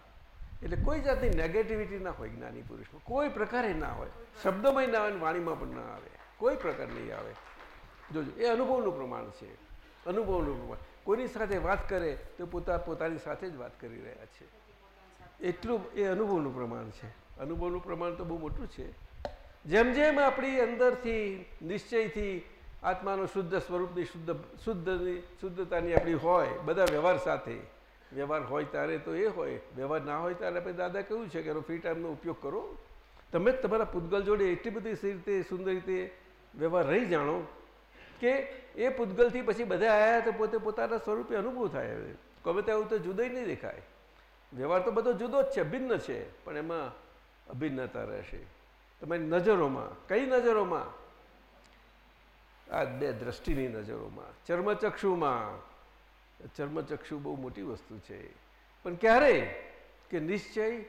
એટલે કોઈ જાતની નેગેટિવિટી ના હોય જ્ઞાની પુરુષમાં. કોઈ પ્રકારે ના હોય. શબ્દમાં ના આવે વાણીમાં પણ ના આવે. કોઈ પ્રકાર નહીં આવે. જોજો એ અનુભવનું પ્રમાણ છે. અનુભવનું પ્રમાણ. કોઈની સાથે વાત કરે, તો પોતા, પોતાની સાથે જ વાત કરી રહ્યા છે. એટલું એ અનુભવનું પ્રમાણ છે. અનુભવનું પ્રમાણ તો બહુ મોટું છે. જેમ જેમ આપણી અંદરથી, નિશ્ચયથી આત્માનું શુદ્ધ સ્વરૂપની, શુદ્ધ, શુદ્ધની, શુદ્ધતાની આપણી હોય, બધા વ્યવહાર સાથે. વ્યવહાર હોય ત્યારે તો એ હોય, વ્યવહાર ના હોય ત્યારે આપણે દાદા કહ્યું છે કે એનો ફ્રી ટાઈમનો ઉપયોગ કરો. તમે જ તમારા પૂતગલ જોડે એટલી બધી રીતે, સુંદર રીતે વ્યવહાર રહી જાણો કે એ પૂતગલથી પછી બધા આવ્યા તો પોતે પોતાના સ્વરૂપે અનુભવ થાય હવે. ગમે તેવું તો જુદો નહીં દેખાય. વ્યવહાર તો બધો જુદો જ છે, ભિન્ન છે, પણ એમાં અભિન્નતા રહેશે. તમારી નજરોમાં, કઈ નજરોમાં? આ બે દ્રષ્ટિની નજરોમાં. ચર્મચક્ષુમાં. ચર્મચક્ષુ બહુ મોટી વસ્તુ છે. પણ ક્યારે કે નિશ્ચય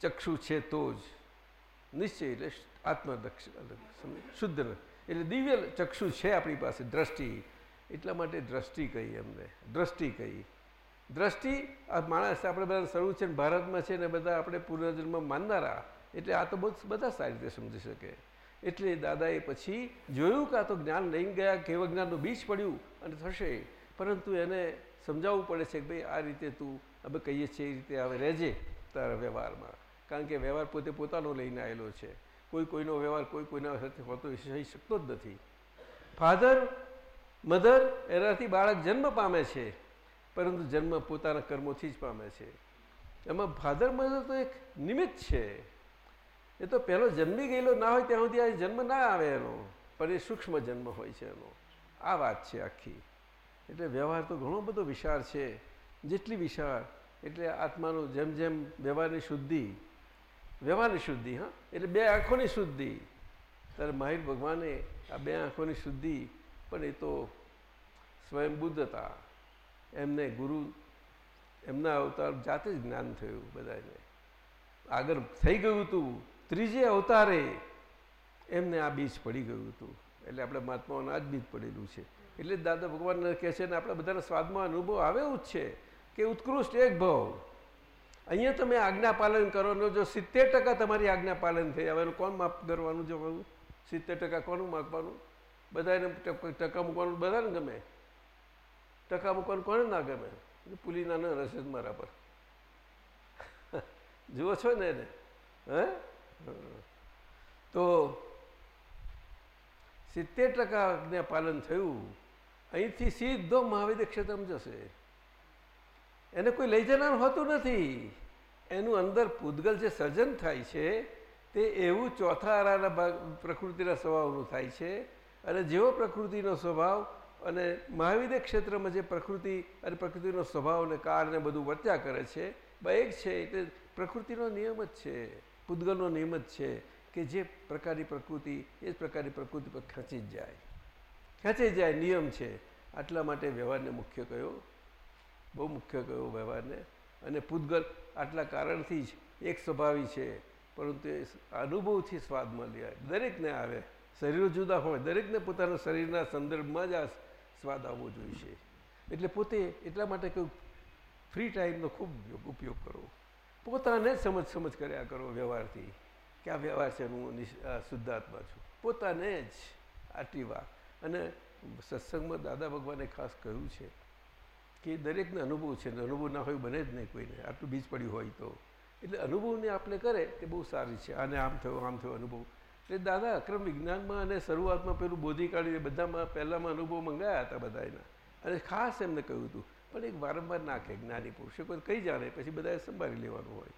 ચક્ષુ છે તો જ. નિશ્ચય એટલે આત્મદક્ષ શુદ્ધ એટલે દિવ્ય ચક્ષુ છે આપણી પાસે, દ્રષ્ટિ. એટલા માટે દ્રષ્ટિ કહી એમને દ્રષ્ટિ કહી દ્રષ્ટિ, આ માણસ આપણે બધા શરૂ છે ને ભારતમાં છે ને બધા આપણે પૂર્વજન્મ માનનારા. એટલે આ તો બહુ બધા સારી રીતે સમજી શકે. એટલે દાદાએ પછી જોયું કે આ તો જ્ઞાન લઈને ગયા, કેવ જ્ઞાનનું બીજ પડ્યું અને થશે. પરંતુ એને સમજાવવું પડે છે કે ભાઈ આ રીતે તું અમે કહીએ છીએ એ રીતે હવે રહેજે તારા વ્યવહારમાં. કારણ કે વ્યવહાર પોતે પોતાનો લઈને આવેલો છે. કોઈ કોઈનો વ્યવહાર, કોઈ કોઈના સાથે હોતો થઈ શકતો જ નથી. ફાધર મધર એનાથી બાળક જન્મ પામે છે, પરંતુ જન્મ પોતાના કર્મોથી જ પામે છે. એમાં ફાધર મધર તો એક નિમિત્ત છે. એ તો પહેલો જન્મી ગયેલો ના હોય ત્યાં સુધી આ જન્મ ના આવે એનો, પણ એ સૂક્ષ્મ જન્મ હોય છે એનો. આ વાત છે આખી. એટલે વ્યવહાર તો ઘણો બધો વિશાળ છે. જેટલી વિશાળ, એટલે આત્માનું જેમ જેમ વ્યવહારની શુદ્ધિ વ્યવહારની શુદ્ધિ, હા? એટલે બે આંખોની શુદ્ધિ. ત્યારે માહિર ભગવાને આ બે આંખોની શુદ્ધિ, પણ એ તો સ્વયં બુદ્ધ હતા. એમને ગુરુ, એમના અવતાર જાતે જ જ્ઞાન થયું બધાને આગળ થઈ ગયું હતું ત્રીજે અવતારે એમને આ બીજ પડી ગયું હતું. એટલે આપણે મહાત્માઓને આ જ બીજ પડેલું છે. એટલે દાદા ભગવાન કહે છે ને, આપણા બધાના સ્વાદમાં અનુભવ આવે જ છે કે ઉત્કૃષ્ટ એક ભાવ. અહીંયા તમે આજ્ઞા પાલન કરવાનું જો સિત્તેર ટકા તમારી આજ્ઞા પાલન થઈ હવે કોણ માપ કરવાનું જો સિત્તેર ટકા કોનું માપવાનું? બધાને ટકા મૂકવાનું બધાને ગમે? ટકા મૂકવાનું કોને ના ગમે? પુલીના ન રહેશે મારા પર. જુઓ છો ને એને? હે? તો સિત્તેર ટકા આજ્ઞા પાલન થયું. અહીંથી સીધો મહાવિદ્ય ક્ષેત્રમાં જશે. એને કોઈ લઈ જનાર હોતું નથી. એનું અંદર પૂદગલ જે સર્જન થાય છે, તે એવું ચોથા આરાના ભાગ, પ્રકૃતિના સ્વભાવનું થાય છે અને જેવો પ્રકૃતિનો સ્વભાવ અને મહાવિદ્ય ક્ષેત્રમાં જે પ્રકૃતિ અને પ્રકૃતિનો સ્વભાવ અને કાળને બધું વર્ત્યા કરે છે એક છે એટલે પ્રકૃતિનો નિયમ જ છે પૂદગલનો નિયમ જ છે કે જે પ્રકારની પ્રકૃતિ, એ જ પ્રકારની પ્રકૃતિ પર ખેંચી જ જાય. ખેંચી જાય, નિયમ છે. આટલા માટે વ્યવહારને મુખ્ય કયો? બહુ મુખ્ય કયો વ્યવહારને? અને પૂતગલ આટલા કારણથી જ એક સ્વભાવી છે, પરંતુ એ અનુભવથી સ્વાદમાં લે દરેકને આવે. શરીરો જુદા હોય. દરેકને પોતાના શરીરના સંદર્ભમાં જ આ સ્વાદ આવવો જોઈએ એટલે પોતે એટલા માટે કહ્યું ફ્રી ટાઈમનો ખૂબ ઉપયોગ કરો પોતાને જ સમજ સમજ કર્યા કરો વ્યવહારથી, કે વ્યવહાર છે, હું શુદ્ધાત્મા છું. પોતાને જ આટલી વાત અને સત્સંગમાં દાદા ભગવાને ખાસ કહ્યું છે કે દરેકને અનુભવ છે અનુભવ ના હોય બને જ નહીં કોઈને. આટલું બીજ પડ્યું હોય તો. એટલે અનુભવને આપણે કરે તે બહુ સારી છે. આને આમ થયો આમ થયો અનુભવ. એટલે દાદા, અક્રમ વિજ્ઞાનમાં અને શરૂઆતમાં પેલું બોધી કાઢી બધામાં પહેલાંમાં અનુભવ મંગાયા હતા બધા એના. અને ખાસ એમને કહ્યું હતું, પણ એક વારંવાર નાખે જ્ઞાની પુરુષે કોઈ કઈ જાણે પછી બધાએ સંભાળી લેવાનું હોય.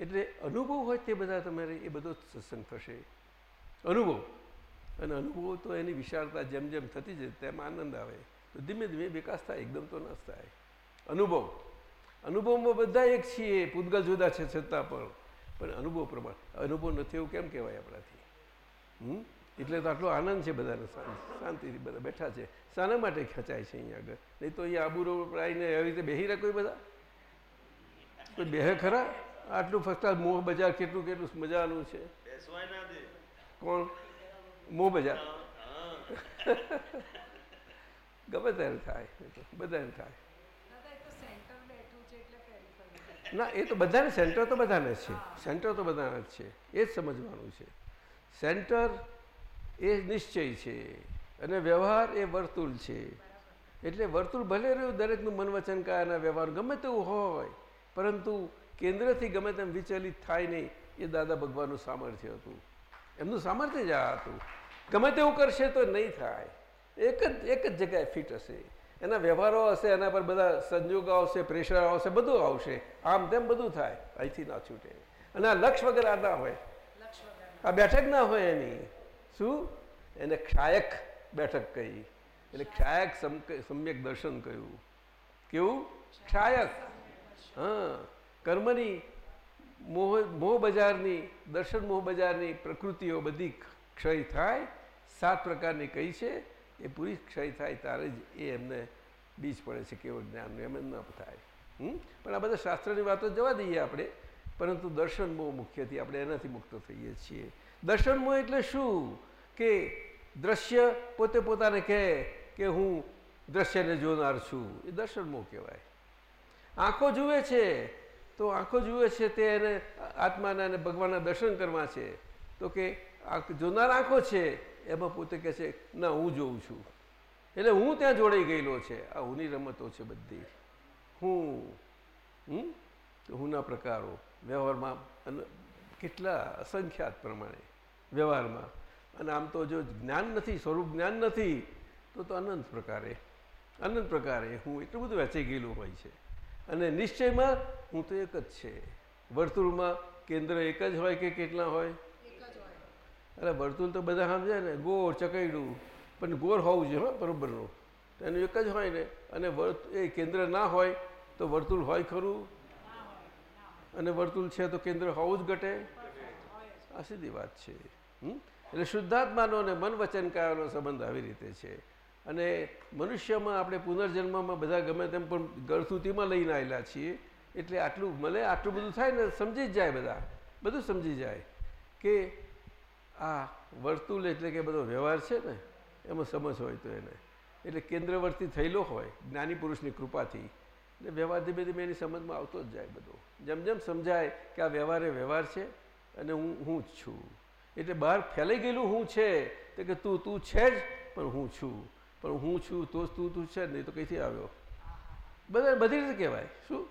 એટલે અનુભવ હોય તે બધા તમારે એ બધો સત્સંગ થશે. અનુભવ. અને અનુભવો તો એની વિશાળતા જેમ જેમ થતી જાય તેમ આનંદ આવે. તો ધીમે ધીમે વિકાસ થાય એકદમ તો ન જ થાય. અનુભવ. અનુભવમાં બધા એક છીએ પૂતગલ જુદા છે છતાં પણ. પણ અનુભવ પ્રમાણ અનુભવ નથી એવું કેમ કહેવાય આપણાથી? હમ? એટલે તો આટલો આનંદ છે બધાને શાંતિથી બધા બેઠા છે. શાના માટે ખેંચાય છે અહીંયા આગળ? નહીં તો અહીંયા આબુ રોડ આવીને એવી રીતે બેહી રહે કોઈ બધા? કોઈ બેહે ખરા? આટલું ફક્ત મોહ બજાર કેટલું કેટલું મજાનું છે? કોણ? મોહ બજાર? ગમે ત્યારે થાય બધાને થાય. ના એ તો બધાને સેન્ટર તો બધાને જ છે. સેન્ટર તો બધાને જ છે. એ જ સમજવાનું છે. સેન્ટર એ નિશ્ચય છે અને વ્યવહાર એ વર્તુળ છે. એટલે વર્તુળ ભલે રહ્યું દરેકનું મન વચન કાયાના વ્યવહાર ગમે તેવું હોય પરંતુ કેન્દ્રથી ગમે તેમ વિચલિત થાય નહીં એ દાદા ભગવાનનું સામર્થ્ય હતું. એમનું સામર્થ્ય જ આ હતું. ગમે તેવું કરશે તો નહીં થાય. એક જ એક જ જગ્યાએ ફિટ હશે. એના વ્યવહારો હશે, એના પર બધા સંજોગો આવશે પ્રેશર આવશે, બધું આવશે. આમ તેમ બધું થાય. અહીંથી ના છૂટે. અને આ લક્ષ વગર આ ના હોય. આ બેઠક ના હોય એની. શું? એને ક્ષાયક બેઠક કહી. એટલે ક્ષાયક સમ્યક દર્શન કહ્યું. કેવું? ક્ષાયક. હા. કર્મની મોહ મોહ બજારની દર્શન મોહ બજારની પ્રકૃતિઓ બધી ક્ષય થાય. સાત પ્રકારની કઈ છે. એ પૂરી ક્ષય થાય ત્યારે જ એ એમને બીજ પડે છે કેવું જ્ઞાનનું એમ ન થાય. પણ આ બધા શાસ્ત્રની વાતો જવા દઈએ આપણે. પરંતુ દર્શન બહુ મુખ્યથી આપણે એનાથી મુક્ત થઈએ છીએ. દર્શન મોહ એટલે શું? કે દ્રશ્ય પોતે પોતાને કહે કે હું દ્રશ્યને જોનાર છું. એ દર્શન મો કહેવાય. આંખો જુએ છે, તો આંખો જુએ છે તે એને આત્માના અને ભગવાનના દર્શન કરવા છે. તો કે જોનાર આંખો છે એમાં પોતે કહે છે, ના, હું જોઉં છું. એટલે હું ત્યાં જોડાઈ ગયેલો છે. આ હુંની રમતો છે બધી. હું, હમ? હુંના પ્રકારો. વ્યવહારમાં અને કેટલા અસંખ્યાત પ્રમાણે વ્યવહારમાં. અને આમ તો જો જ્ઞાન નથી, સ્વરૂપ જ્ઞાન નથી, તો તો અનંત પ્રકારે. અનંત પ્રકારે હું એટલું બધું વેચાઈ ગયેલું હોય છે. અને નિશ્ચયમાં હું તો એક જ છે. વર્તુળમાં કેન્દ્ર એક જ હોય કે કેટલા હોય? અરે વર્તુળ તો બધા સમજે ને, ગોળ ચકૈડું પણ ગોળ હોવું જોઈએ હા, બરોબરનું. એનું એક જ હોય ને, અને એ કેન્દ્ર ના હોય, તો વર્તુળ હોય ખરું? અને વર્તુળ છે તો કેન્દ્ર હોવું જ ઘટે? આ સીધી વાત છે. એટલે શુદ્ધાત્માનો અને મન વચન કાયાનો સંબંધ આવી રીતે છે. અને મનુષ્યમાં આપણે પુનર્જન્મમાં બધા ગમે તેમ પણ ગળથુતીમાં લઈને આવેલા છીએ, એટલે આટલું મળે આટલું બધું થાય ને, સમજી જ જાય બધા. બધું સમજી જાય કે આ વર્તુળ એટલે કે બધો વ્યવહાર છે ને, એમાં સમજ હોય તો એને. એટલે કેન્દ્રવર્તી થયેલો હોય, જ્ઞાની પુરુષની કૃપાથી એટલે વ્યવહાર ધીમે ધીમે એની સમજમાં આવતો જ જાય બધો. જેમ જેમ સમજાય કે આ વ્યવહાર એ વ્યવહાર છે, અને હું હું જ છું. એટલે બહાર ફેલાઈ ગયેલું હું છે, તો કે તું તું છે જ, પણ હું છું. પણ હું છું તો તું તું છે જ, નહીં તો કઈથી આવ્યો? બધા બધી રીતે કહેવાય. શું?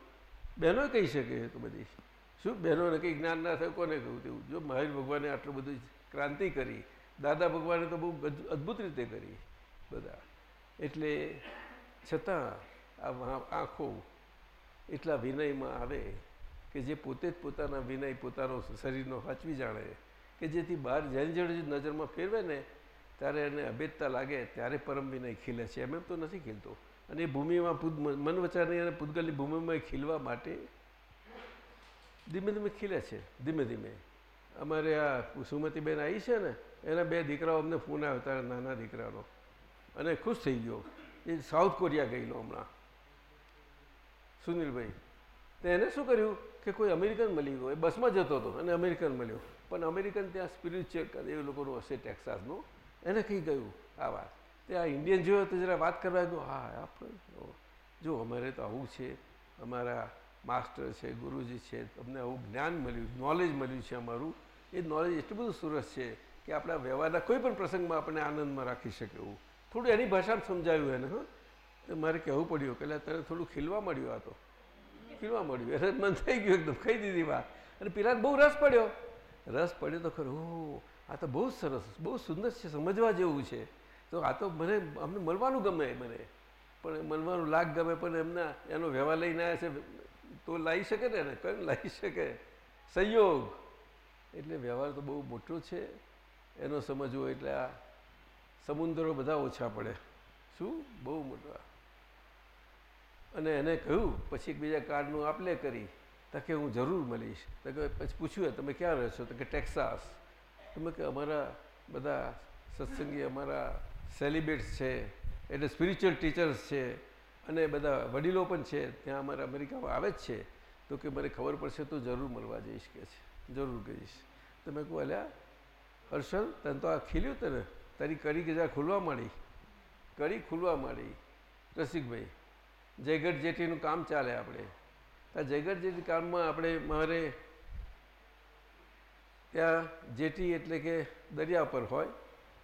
બહેનો કહી શકે તો બધી. શું? બહેનોને કંઈ જ્ઞાન ના થયું, કોને કહ્યું તેવું? જો મહાવીર ભગવાને આટલું બધું ક્રાંતિ કરી. દાદા ભગવાને તો બહુ અદ્ભુત રીતે કરી બધા. એટલે છતાં આ આંખો એટલા વિનયમાં આવે કે જે પોતે જ પોતાના વિનય, પોતાનો શરીરનો હાચવી જાણે કે જેથી બહાર જેની જોડે નજરમાં ફેરવે ને ત્યારે એને અભેદતા લાગે, ત્યારે પરમ વિનય ખીલે છે. એમ એમ તો નથી ખીલતો. અને એ ભૂમિમાં મન વચાની અને પૂતગલની ભૂમિમાં ખીલવા માટે ધીમે ધીમે ખીલે છે. ધીમે ધીમે. અમારે આ સુમતીબેન આવી છે ને, એના બે દીકરાઓ અમને ફોન આવ્યો હતા નાના દીકરાનો. અને ખુશ થઈ ગયો. એ સાઉથ કોરિયા ગયેલો હમણાં. સુનિલભાઈ. તો એને શું કર્યું? કે કોઈ અમેરિકન મળી ગયો એ બસમાં જતો હતો અને અમેરિકન મળ્યો. પણ અમેરિકન ત્યાં સ્પિરિચ્યુઅલ એ લોકોનું હશે ટેક્સાસનું. એને કંઈ ગયું આ વાત. તે આ ઇન્ડિયન જોયો તો જરા વાત કરવા ગયો. હા, આપણે જો, અમારે તો આવું છે. અમારા માસ્ટર છે, ગુરુજી છે તમને આવું જ્ઞાન મળ્યું નોલેજ મળ્યું છે અમારું. એ નોલેજ એટલું બધું સરસ છે કે આપણા વ્યવહારના કોઈ પણ પ્રસંગમાં આપણે આનંદમાં રાખી શકે એવું. થોડું એની ભાષામાં સમજાયું એને, હા. તો મારે કહેવું પડ્યું કે તને થોડું ખીલવા મળ્યું આ તો. ખીલવા મળ્યું. એટલે મન થઈ ગયું એકદમ ખાઈ દીધી વાત. અને પેલા બહુ રસ પડ્યો. રસ પડ્યો તો ખરો હો આ તો બહુ સરસ, બહુ સુંદર છે, સમજવા જેવું છે. તો આ તો મને, અમને મળવાનું ગમે મને. પણ મળવાનું લાગ ગમે, પણ એમના, એનો વ્યવહાર લઈને આવ્યા છે તો લાવી શકે ને એને? કઈ લાવી શકે? સંયોગ. એટલે વ્યવહાર તો બહુ મોટો છે. એનો સમજવો એટલે આ સમુદ્રો બધા ઓછા પડે. શું? બહુ મોટા અને એને કહ્યું, પછી બીજા કાર્ડનું આપલે કરી. તો કે હું જરૂર મળીશ. તો કે પછી પૂછ્યું તમે ક્યાં રહો છો? તો કે ટેક્સાસ. તમે કે અમારા બધા સત્સંગી, અમારા સેલિબ્રેટ્સ છે. એટલે સ્પિરિચ્યુઅલ ટીચર્સ છે. અને બધા વડીલો પણ છે, ત્યાં અમારા અમેરિકામાં આવે જ છે, તો કે મને ખબર પડશે તો જરૂર મળવા જઈશ કે છે, જરૂર કહીશ. તો મેં કહું, અલ્યા, હર્ષલ, તને તો આ ખીલ્યું તને તારી કડી ગજા ખુલવા માંડી. કડી ખુલવા માંડી, રસિકભાઈ. જયગઢ જેટીનું કામ ચાલે આપણે. આ જયગઢ જેટી કામમાં આપણે મારે ત્યાં જેટી એટલે કે દરિયા પર હોય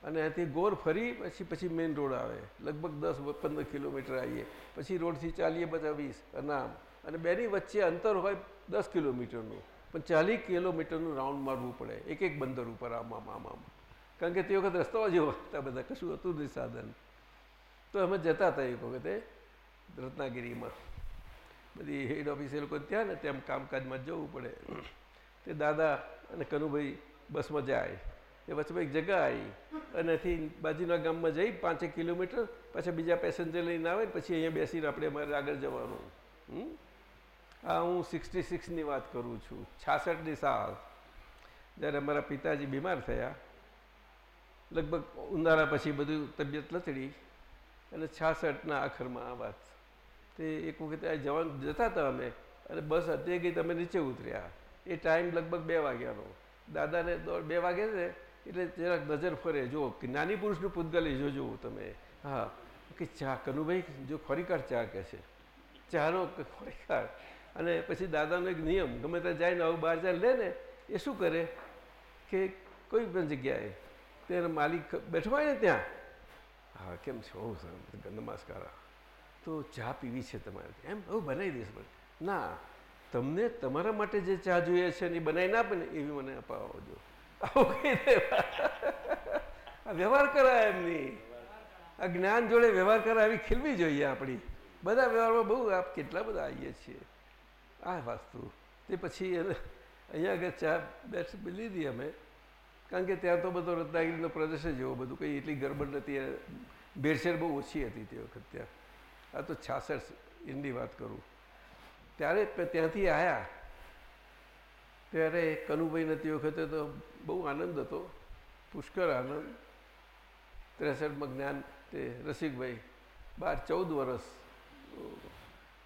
અને ત્યાંથી ગોર ફરી, પછી પછી મેઇન રોડ આવે. લગભગ દસ, પંદર કિલોમીટર આવીએ. પછી રોડથી ચાલીએ બધા વીસ, અનામ. અને બેની વચ્ચે અંતર હોય દસ કિલોમીટરનું. પણ ચાલીસ કિલોમીટરનું રાઉન્ડ મારવું પડે. એક એક બંદર ઉપર આમ આમ આમ આમ. કારણ કે તે વખત રસ્તાઓ જેવા હતા બધા, કશું હતું નહીં સાધન. તો અમે જતા હતા એક વખતે રત્નાગીરીમાં. બધી હેડ ઓફિસ લોકો ત્યાં ને તેમ કામકાજમાં જવું પડે. તે દાદા અને કનુભાઈ બસમાં જાય. એ વચમાં એક જગ્યા આવી અને એથી બાજુના ગામમાં જઈ પાંચેક કિલોમીટર, પાછા બીજા પેસેન્જર લઈને આવે પછી અહીંયા બેસીને આપણે અમારે આગળ જવાનું? આ હું સિક્સટી સિક્સની વાત કરું છું. છાસઠની સાલ. જ્યારે અમારા પિતાજી બીમાર થયા, લગભગ ઉનાળા પછી બધું તબિયત લથડી અને છાસઠના આખરમાં આ વાત. તે એક વખતે આ જવાન જતા હતા અમે અને બસ હતી ગઈ તમે નીચે ઉતર્યા. એ ટાઈમ લગભગ બે વાગ્યાનો. દાદાને દોઢ, બે વાગે ને એટલે જરાક નજર ફરે. જો નાની પુરુષનું પૂતગલી જોજો તમે. હા, કે ચા, કનુભાઈ, જો ખોરીકાર ચા કહે છે. ચાનો ખોરીકાર. અને પછી દાદાનો એક નિયમ, ગમે ત્યાં જાય ને આવું બહાર જાય લે ને, એ શું કરે? કે કોઈ પણ જગ્યાએ તેના માલિક બેઠો હોય ને ત્યાં. હા, કેમ સર, નમસ્કાર. તો ચા પીવી છે તમારે એમ, હું બનાવી દઈશ ના, તમને તમારા માટે જે ચા જોઈએ છે ને એ બનાવી ના આપે ને, એવી મને અપાવજો આવું કહી દે આ વ્યવહાર કરાય એમની. આ જ્ઞાન જોડે વ્યવહાર કરાય એવી ખીલવી જોઈએ આપણી. બધા વ્યવહારમાં બહુ આપ કેટલા બધા આવીએ છીએ. આ વાસ્તુ. તે પછી અહીંયા આગળ ચા બેસ લીધી અમે. કારણ કે ત્યાં તો બધો રત્નાગીરીનો પ્રદેશ જ એવો બધું કંઈ એટલી ગરબડ નથી. ભેળસેળ બહુ ઓછી હતી તે વખત ત્યાં. આ તો છાસઠ એની વાત કરું. ત્યારે ત્યાંથી આવ્યા ત્યારે કનુભાઈ તે વખતે તો બહુ આનંદ હતો. પુષ્કળ આનંદ. ત્રેસઠમાં જ્ઞાન તે રસિકભાઈ, બાર, ચૌદ વર્ષ.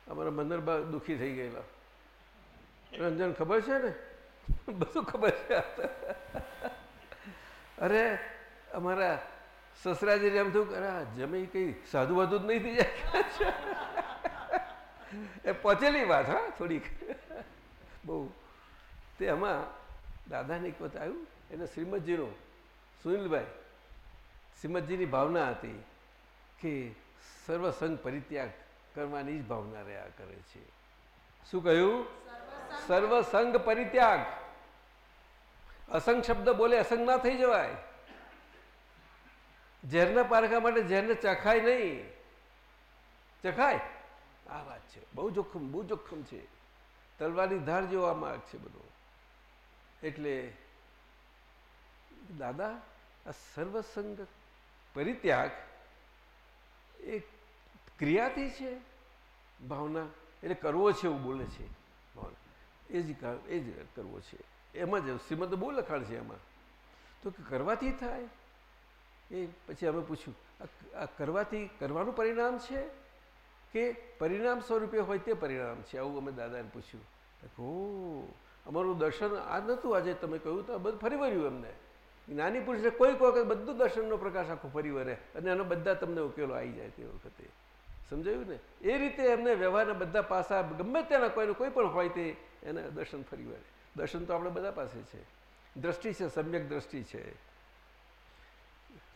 અમારા મંદરબા દુઃખી થઈ ગયેલા. રંજન ખબર છે ને? બધું ખબર છે. અરે, અમારા સસરાજીને એમ થયું અરે જમી કંઈ સાધુ વાધુ જ નહીં થઈ જાય. એ પહોંચેલી વાત, હા, થોડીક. બહુ. તે આમાં દાદાને એક વખત આવ્યું એને શ્રીમદજીનું, સુનિલભાઈ, શ્રીમદજીની ભાવના હતી કે સર્વસંગ પરિત્યાગ કરવાની જ ભાવના રહ્યા કરે છે. શું કહ્યું? સર્વસંગ પરિત્યાગ. અસંગ શબ્દ બોલે અસંગ ના થઈ જવાય. ઝેરના પારખા માટે ઝેરને ચખાય નહીં. ચખાય? આ વાત છે. બહુ જોખમ બહુ જોખમ છે. તલવારની ધાર જેવો આ માર્ગ છે બધો. એટલે દાદા, આ સર્વસંગ પરિત્યાગ એ ક્રિયાથી છે? ભાવના. એટલે કરવો છે એવું બોલે છે. એ જ એ જ કરવો છે. એમાં જ શ્રીમદ બહુ લખાણ છે એમાં. તો કરવાથી થાય? એ પછી અમે પૂછ્યું, આ કરવાથી કરવાનું પરિણામ છે કે પરિણામ સ્વરૂપે હોય તે પરિણામ છે? આવું અમે દાદાને પૂછ્યું. ઓ અમારું દર્શન આ નહોતું. આજે તમે કહ્યું તો બધું ફરી વળ્યું એમને. નાની પુરુષને કોઈ વખત બધું દર્શનનો પ્રકાશ આખો ફરી વળે અને એનો બધા તમને ઉકેલો આવી જાય તે વખતે. સમજાયું ને? એ રીતે એમને વ્યવહારના બધા પાસા ગમે તેના કોઈનું કોઈ પણ હોય તે એને દર્શન ફરી વળે. દર્શન તો આપણે બધા પાસે છે. દ્રષ્ટિ છે, સમ્યક દ્રષ્ટિ છે.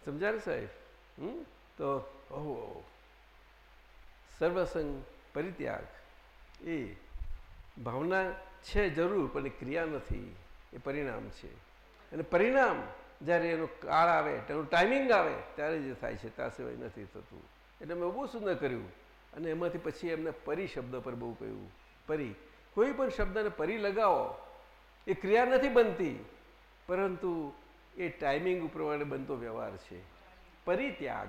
સમજાય સાહેબ? હમ? તો ઓહો. સર્વસંગ પરિત્યાગ. એ ભાવના છે જરૂર, પણ એ ક્રિયા નથી. એ પરિણામ છે. અને પરિણામ જ્યારે એનો કાળ આવે એનું ટાઈમિંગ આવે, ત્યારે જે થાય છે. ત્યાં સિવાય નથી થતું. એટલે મેં બહુ સુંદર કર્યું. અને એમાંથી પછી એમને પરી શબ્દ પર બહુ કહ્યું. પરી. કોઈ પણ શબ્દને પરી લગાવો, એ ક્રિયા નથી બનતી. પરંતુ એ ટાઈમિંગ પ્રમાણે બનતો વ્યવહાર છે. પરિત્યાગ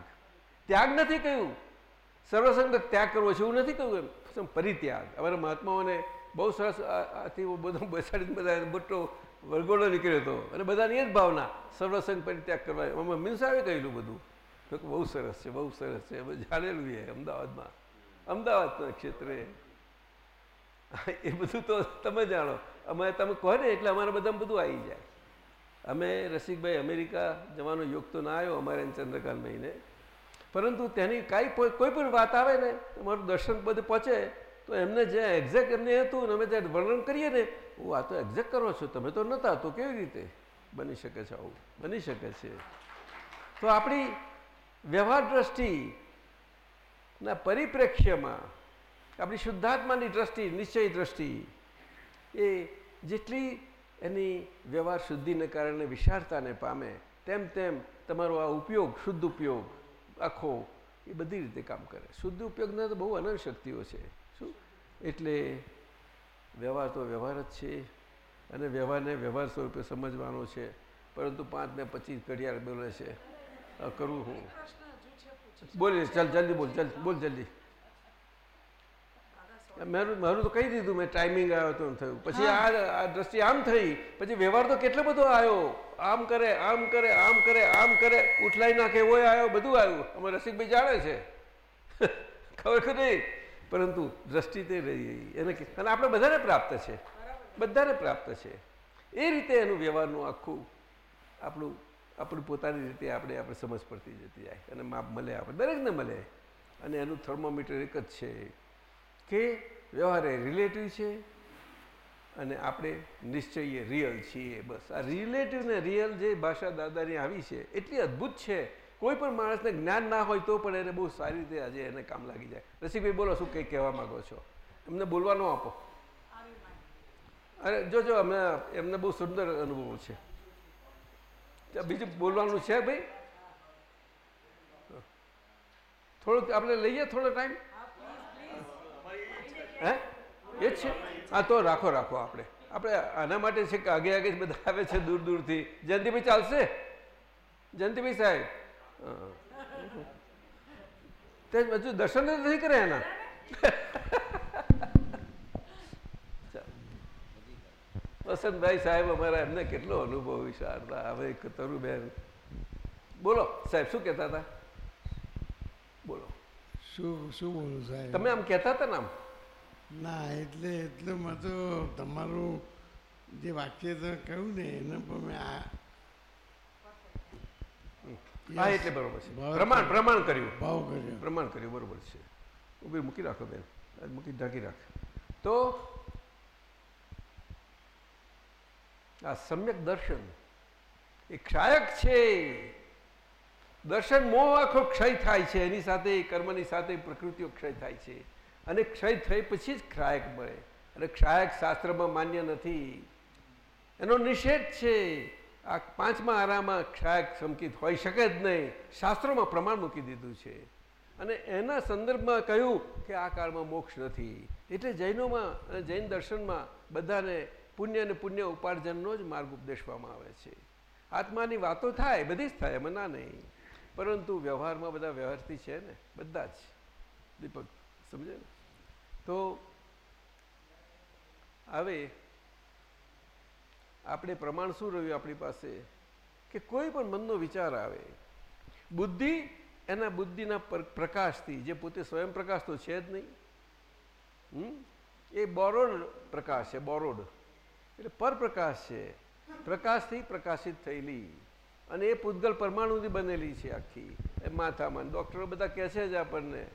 ત્યાગ. નથી કહ્યું. સર્વસંગત ત્યાગ કરવો છે એવું નથી કહ્યું એમ. પરિત્યાગ અમારા મહાત્માઓને બહુ સરસ આથી બધું બેસાડીને બધા મોટો વરગોડો નીકળ્યો હતો. અને બધાની એ જ ભાવના સર્વસંગ પરિત્યાગ કરવા. અમે મિન્સાવે કહેલું બધું. બહુ સરસ છે, બહુ સરસ છે. અમે જાણેલું છે અમદાવાદમાં. અમદાવાદના ક્ષેત્રે. એ બધું તો તમે જાણો. અમે તમે કહો ને, એટલે અમારે બધા બધું આવી જાય. અમે રસિકભાઈ અમેરિકા જવાનો યોગ તો ના આવ્યો અમારે ચંદ્રકાંત મહિને પરંતુ તેની કાંઈ કોઈ પણ વાત આવે ને અમારું દર્શન બધું પહોંચે. તો એમને જે એક્ઝેક્ટ એમને હતું અને અમે જ્યારે વર્ણન કરીએ ને હું આ તો એક્ઝેક્ટ કરો છો, તમે તો નહોતા, તો કેવી રીતે બની શકે છે આવું? બની શકે છે. તો આપણી વ્યવહાર દ્રષ્ટિના પરિપ્રેક્ષ્યમાં, આપણી શુદ્ધાત્માની દ્રષ્ટિ, નિશ્ચય દ્રષ્ટિ, એ જેટલી એની વ્યવહાર શુદ્ધિને કારણે વિશાળતાને પામે, તેમ તેમ તમારો આ ઉપયોગ, શુદ્ધ ઉપયોગ, આખો, એ બધી રીતે કામ કરે. શુદ્ધ ઉપયોગના તો બહુ અનંત શક્તિઓ છે. એટલે વ્યવહાર તો વ્યવહાર જ છે અને વ્યવહારને વ્યવહાર સ્વરૂપે સમજવાનો છે. પરંતુ પાંચ ને પચીસ ઘડિયાળ બોલે છે. કરવું હું. બોલી ચાલ જલ્દી બોલ જલ્દી બોલ જલ્દી. મારું મારું તો કહી દીધું મેં ટાઈમિંગ આવ્યો તો થયું. પછી આ દ્રષ્ટિ આમ થઈ. પછી વ્યવહાર તો કેટલો બધો આવ્યો. આમ કરે આમ કરે આમ કરે આમ કરે. ઉઠલાઈ નાખે એવો આવ્યો બધું આવ્યું. અમે રસિકભાઈ જાણે છે. ખબર નહીં? પરંતુ દ્રષ્ટિ તે રહી એને અને આપણે બધાને પ્રાપ્ત છે. બધાને પ્રાપ્ત છે. એ રીતે એનું વ્યવહારનું આખું આપણું આપણું પોતાની રીતે આપણે આપણે સમજ પડતી જતી જાય. અને માપ મળે આપણે દરેકને મળે. અને એનું થર્મોમીટર એક જ છે કે વ્યવહાર એ રિલેટિવ છે અને આપણે નિશ્ચયે રિયલ છીએ બસ. આ રિલેટિવ ને રિયલ જે ભાષા દાદાની આવી છે એટલી અદ્ભુત છે કોઈ પણ માણસને જ્ઞાન ના હોય તો પણ એને બહુ સારી રીતે આજે એને કામ લાગી જાય. રસિકભાઈ, બોલો શું કંઈ કહેવા માગો છો? એમને બોલવાનો આપો. અરે, જો જો અમે એમને બહુ સુંદર અનુભવ છે. બીજું બોલવાનું છે ભાઈ? થોડુંક આપણે લઈએ થોડો ટાઈમ? હે? એ જ છે? હા, તો રાખો રાખો આપણે. આપણે આના માટે છે કે આગે આગે બધા આવે છે દૂર દૂરથી. જયંતિભાઈ, ચાલશે? જયંતિભાઈ સાહેબ? તે હજુ દર્શન જ નથી કરે એના? વસંતભાઈ સાહેબ અમારા એમને કેટલો અનુભવ વિશાળતા હવે તરુબેન બોલો સાહેબ શું કહેતા હતા? બોલો. શું શું બોલું સાહેબ? તમે આમ કહેતા હતા ને આમ? ના એટલે એટલે મેં તો તમારું જે વાક્ય તો કહ્યું ને એને પણ મેં આ હા એટલે બરોબર છે. પ્રમાણ પ્રમાણ કર્યું. ભાવ કર્યું. પ્રમાણ કર્યું બરોબર છે. ઊભી મૂકી રાખો બેન. મૂકી ઢાંકી રાખ. તો આ સમ્યક દર્શન એ ક્ષાયક છે. દર્શન મોહ આખો ક્ષય થાય છે. એની સાથે કર્મની સાથે પ્રકૃતિઓ ક્ષય થાય છે. અને ક્ષય થઈ પછી જ ક્ષાયક મળે. અને ક્ષાયક શાસ્ત્રમાં માન્ય નથી. એનો નિષેધ છે. આ પાંચમા આરામાં ક્ષાયક સંકિત હોઈ શકે જ નહીં. શાસ્ત્રોમાં પ્રમાણ મૂકી દીધું છે. અને એના સંદર્ભમાં કહ્યું કે આ કાળમાં મોક્ષ નથી. એટલે જૈનોમાં અને જૈન દર્શનમાં બધાને પુણ્ય અને પુણ્ય ઉપાર્જનનો જ માર્ગ ઉપદેશવામાં આવે છે. આત્માની વાતો થાય, બધી જ થાય, એમાં ના નહીં. પરંતુ વ્યવહારમાં બધા વ્યવહારથી છે ને, બધા જ. દીપક સમજે ને? તો હવે આપણે પ્રમાણ શું રહ્યું આપણી પાસે? કે કોઈ પણ મનનો વિચાર આવે. બુદ્ધિ એના બુદ્ધિના પ્રકાશથી, જે પોતે સ્વયં પ્રકાશ તો છે જ નહીં? એ બોરોડ પ્રકાશ છે, બોરોડ. એટલે પરપ્રકાશ છે. પ્રકાશથી પ્રકાશિત થયેલી. અને એ પૂતગલ પરમાણુથી બનેલી છે આખી. એ માથામાં. ડૉક્ટરો બધા કહે છે જ આપણને,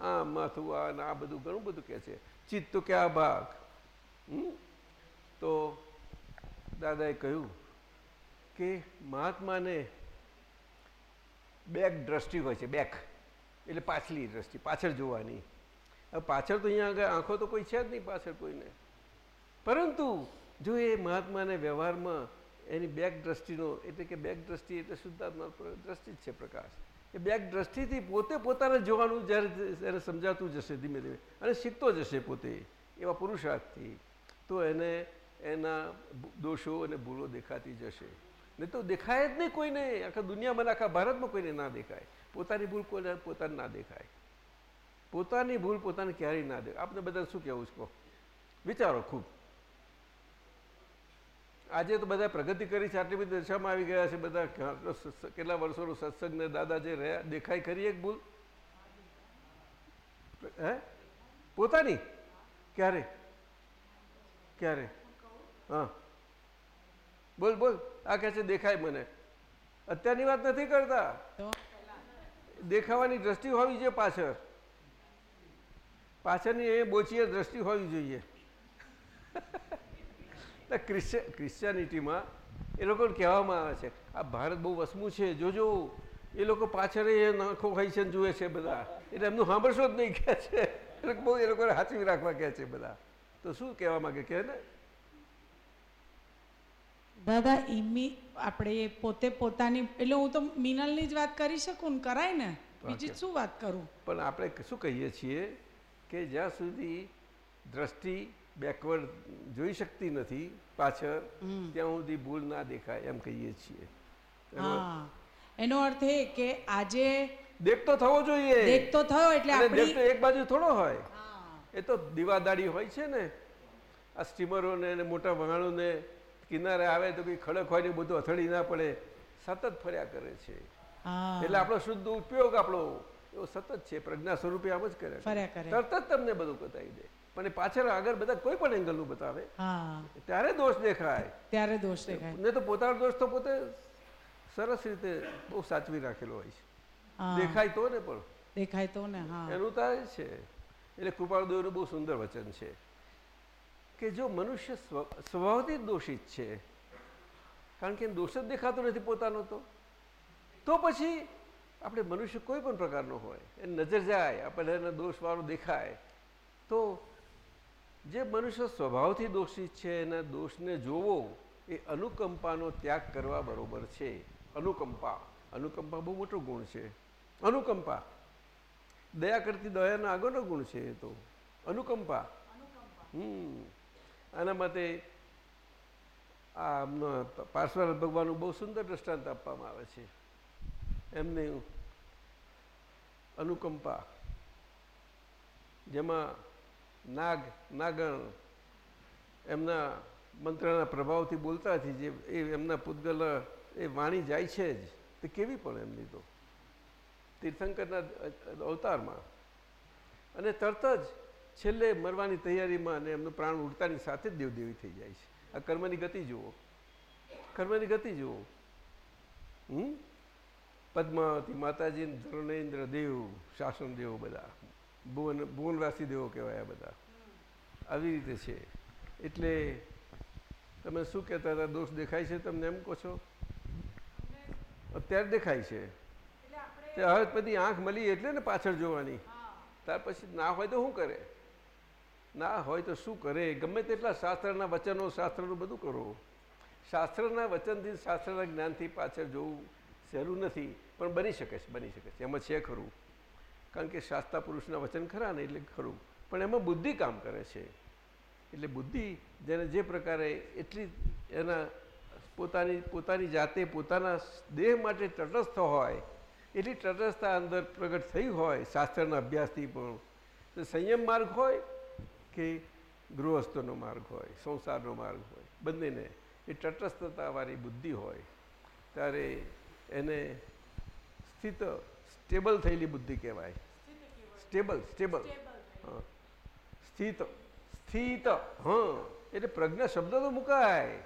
આ માથું, આ ને આ બધું, ઘણું બધું કહે છે. ચિત્ત તો કે આ ભાગ? તો દાદાએ કહ્યું કે મહાત્માને બેક દ્રષ્ટિ હોય છે, બેક. એટલે પાછલી દ્રષ્ટિ, પાછળ જોવાની. હવે પાછળ તો અહીંયા આગળ આંખો તો કોઈ છે જ નહીં પાછળ કોઈને. પરંતુ જો એ મહાત્માને વ્યવહારમાં એની બેક દ્રષ્ટિનો, એટલે કે બેક દ્રષ્ટિ એટલે શુદ્ધાત્મા દ્રષ્ટિ જ છે પ્રકાશ. એ બેક દ્રષ્ટિથી પોતે પોતાને જોવાનું જ્યારે એને સમજાતું જશે ધીમે ધીમે. અને શીખતો જશે પોતે એવા પુરુષાર્થથી. તો એને એના દોષો અને ભૂલો દેખાતી જશે. નહીં તો દેખાય જ નહીં કોઈને. આખા દુનિયામાં આખા ભારતમાં કોઈને ના દેખાય. પોતાની ભૂલ કોઈને પોતાને ના દેખાય. પોતાની ભૂલ પોતાને ક્યારેય ના દેખાય. આપણે બધા શું કહેવું છે વિચારો ખૂબ. આજે તો બધા પ્રગતિ કરી છે, આટલી બધી દશામાં આવી ગયા છે, બધા કેટલા વર્ષોનો સત્સંગ ને દાદા જે રહ્યા, દેખાય ખરી એક ભૂલ? હે? પોતાની? ક્યારે? ક્યારે? હા. બોલ બોલ. આ કહે છે, દેખાય મને. અત્યારની વાત નથી કરતા. દેખાવાની દ્રષ્ટિ હોવી જોઈએ પાછળ. પાછળની એ બોચીએ દ્રષ્ટિ હોવી જોઈએ. ક્રિશ્ચિ, ક્રિશ્ચિયાનિટીમાં એ લોકોને કહેવામાં આવે છે, આ ભારત બહુ વસમું છે, જોજો. એ લોકો પાછળ એ નાખો ખાઈ છે જુએ છે બધા. એટલે એમનું સાંભળશો જ નહીં કહે છે. લોકો બહુ એ લોકોને હાચવી રાખવા કહે છે બધા. તો શું કહેવા માગે? કહે ને? દાદા ઇમી આપણે પોતે પોતાની એટલે હું તો મિનલની જ વાત કરી શકું ને કરાય ને? બીજી શું વાત કરું? પણ આપણે શું કહીએ છીએ કે જ્યાં સુધી દ્રષ્ટિ બેકવર્ડ જોઈ શકતી નથી પાછળ ત્યાં સુધી ભૂલ ના દેખાય એમ કહીએ છીએ. હા. એનો અર્થ એ કે આજે દેખતો થવો જોઈએ. દેખતો થયો એટલે આપણે એક બાજુ થોડો હોય. એ તો દીવાદાડી હોય છે ને. આ સ્ટીમરોને મોટા વહાણોને કિનારે આવે તો કંઈ ખડક બધું અથડી ના પડે. સતત ફર્યા કરે છે. એટલે આપણો શુદ્ધ ઉપયોગ આપણો એવો સતત છે. પ્રજ્ઞા સ્વરૂપે આમ જ કરે તરત જ તમને બધું બતાવી દે. પણ પાછળ આગળ બધા કોઈ પણ એંગલનું બતાવે. હા. ત્યારે દોષ દેખાય. ત્યારે દોષ દેખાય. ને તો પોતાનો દોષ તો પોતે સરસ રીતે બહુ સાચવી રાખેલો હોય છે. દેખાય તો ને પણ. દેખાય તો ને હા. એનું તો છે. એટલે કૃપાળુદેવનું બહુ સુંદર વચન છે. કે જો મનુષ્ય સ્વ સ્વભાવથી દોષિત છે, કારણ કે દોષ જ દેખાતો નથી પોતાનો તો. તો પછી આપણે મનુષ્ય કોઈ પણ પ્રકારનો હોય એ નજર જાય આપણને એને દોષવાળો દેખાય, તો જે મનુષ્ય સ્વભાવથી દોષિત છે, એના દોષને જોવો, એ અનુકંપાનો ત્યાગ કરવા બરોબર છે. અનુકંપા. અનુકંપા બહુ મોટો ગુણ છે. અનુકંપા. દયા કરતી દયાનો આગળનો ગુણ છે એ તો. અનુકંપા. હમ. આના માટે આ પાર્શ્વનાથ ભગવાનનું બહુ સુંદર દ્રષ્ટાંત આપવામાં આવે છે. એમને અનુકંપા, જેમાં નાગ, નાગણ એમના મંત્રના પ્રભાવથી બોલતાથી જે એ એમના પૂતગલ, એ વાણી જાય છે જ. તે કેવી પણ એમની તો? તીર્થંકરના અવતારમાં. અને તરત જ છેલ્લે મરવાની તૈયારીમાં અને એમનું પ્રાણ ઉડતાની સાથે જ દેવદેવી થઈ જાય છે. આ કર્મની ગતિ જુઓ. કર્મની ગતિ જુઓ. હમ? પદ્માવતી માતાજી ધરણેન્દ્ર દેવ શાસન દેવો બધા. ભુવન ભુવનવાસી દેવો કહેવાય આ બધા. આવી રીતે છે. એટલે તમે શું કહેતા હતા? દોષ દેખાય છે તમને એમ કહો છો? અત્યારે દેખાય છે. તે હવે બધી આંખ મળી એટલે ને પાછળ જોવાની. ત્યાર પછી ના હોય તો શું કરે? ના હોય તો શું કરે? ગમે તેટલા શાસ્ત્રના વચનો, શાસ્ત્રનું બધું કરો. શાસ્ત્રના વચનથી, શાસ્ત્રના જ્ઞાનથી પાછળ જોવું સહેલું નથી, પણ બની શકે છે, બની શકે છે. એમાં છે ખરું. કારણ કે શાસ્ત્રા પુરુષના વચન ખરા ને એટલે ખરું. પણ એમાં બુદ્ધિ કામ કરે છે. એટલે બુદ્ધિ જેને જે પ્રકારે એટલી એના પોતાની પોતાની જાતે પોતાના દેહ માટે તટસ્થ હોય, એટલી તટસ્થતા અંદર પ્રગટ થઈ હોય શાસ્ત્રના અભ્યાસથી પણ. સંયમ માર્ગ હોય કે ગૃહસ્થનો માર્ગ હોય, સંસારનો માર્ગ હોય, બંનેને એ તટસ્થતાવાળી બુદ્ધિ હોય, ત્યારે એને સ્થિત સ્ટેબલ થયેલી બુદ્ધિ કહેવાય. Stable stable. હા. સ્થિત સ્થિત. હા. એટલે પ્રજ્ઞા શબ્દ તો મુકાય.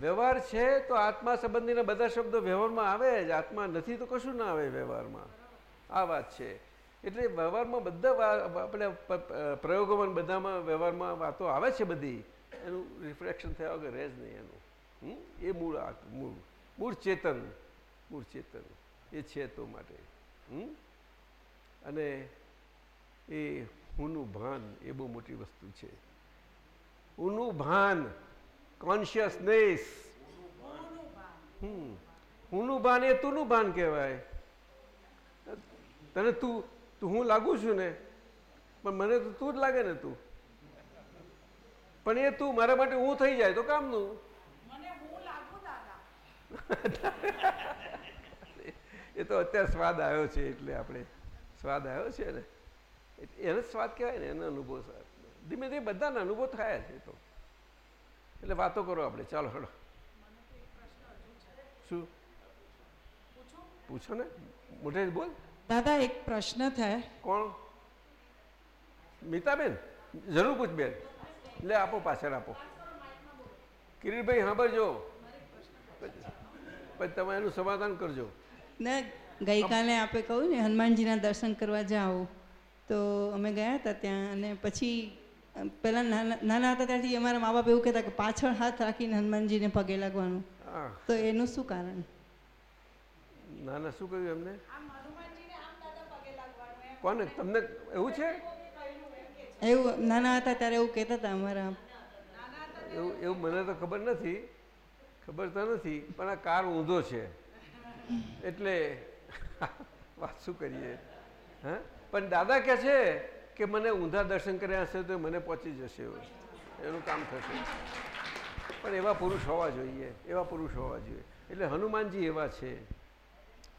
વ્યવહાર છે તો આત્મા સંબંધીના બધા શબ્દો વ્યવહારમાં આવે જ. આત્મા નથી તો કશું ના આવે વ્યવહારમાં. આ વાત છે. એટલે વ્યવહારમાં બધા આપણે પ્રયોગોમાં બધામાં વ્યવહારમાં વાતો આવે છે બધી. એનું રિફ્લેક્શન થયા વગર રહે જ નહીં એનું? એ મૂળ મૂળ. મૂળ ચેતન. મૂળ ચેતન. એ છે તો માટે? અને એ હુંનું ભાન એ બહુ મોટી વસ્તુ છે. હુંનું ભાન. કોન્શિયસનેસ હમ. હુંનું ભાન એ તુંનું ભાન કહેવાય. તને તું તું હું લાગુ છું ને? પણ મને તો તું જ લાગે ને તું. પણ એ તું મારા માટે હું થઈ જાય તો કામનું? એ તો અત્યારે સ્વાદ આવ્યો છે એટલે આપણે સ્વાદ આવ્યો છે ને. એટલે એને સ્વાદ કહેવાય ને એનો અનુભવ ધીમે ધીમે બધાના અનુભવ થયા છે તો. એટલે વાતો કરો આપણે ચાલો હડો શું? પૂછો. ને. મોઢે બોલ. દાદા એક પ્રશ્ન થાય. કોણ? મીતાબેન? જરૂર પૂછ બેન. લે આપો પાછળ આપો. કિરીટભાઈ સાંભળજો. પછી તમે એનું સમાધાન કરજો. ને ગઈકાલે આપણે કહ્યું ને હનુમાનજીના દર્શન કરવા જાઓ. તો અમે ગયા હતા ત્યાં અને પછી પહેલાં નાના નાના હતા ત્યાંથી અમારા મા બાપ એવું કહેતા કે પાછળ હાથ રાખીને હનુમાનજીને પગે લાગવાનું. તો એનું શું કારણ? ના ના શું કહ્યું એમને? કોને? તમને એવું છે? એવું નાના હતા ત્યારે એવું કહેતા હતા અમારા. એવું એવું મને તો ખબર નથી. ખબર તો નથી પણ આ કાર ઊંધો છે. એટલે વાત શું કરીએ? હા? પણ દાદા કહે છે કે મને ઊંધા દર્શન કર્યા હશે તો મને પહોંચી જશે. એનું કામ થશે. પણ એવા પુરુષ હોવા જોઈએ એવા પુરુષ હોવા જોઈએ. એટલે હનુમાનજી એવા છે.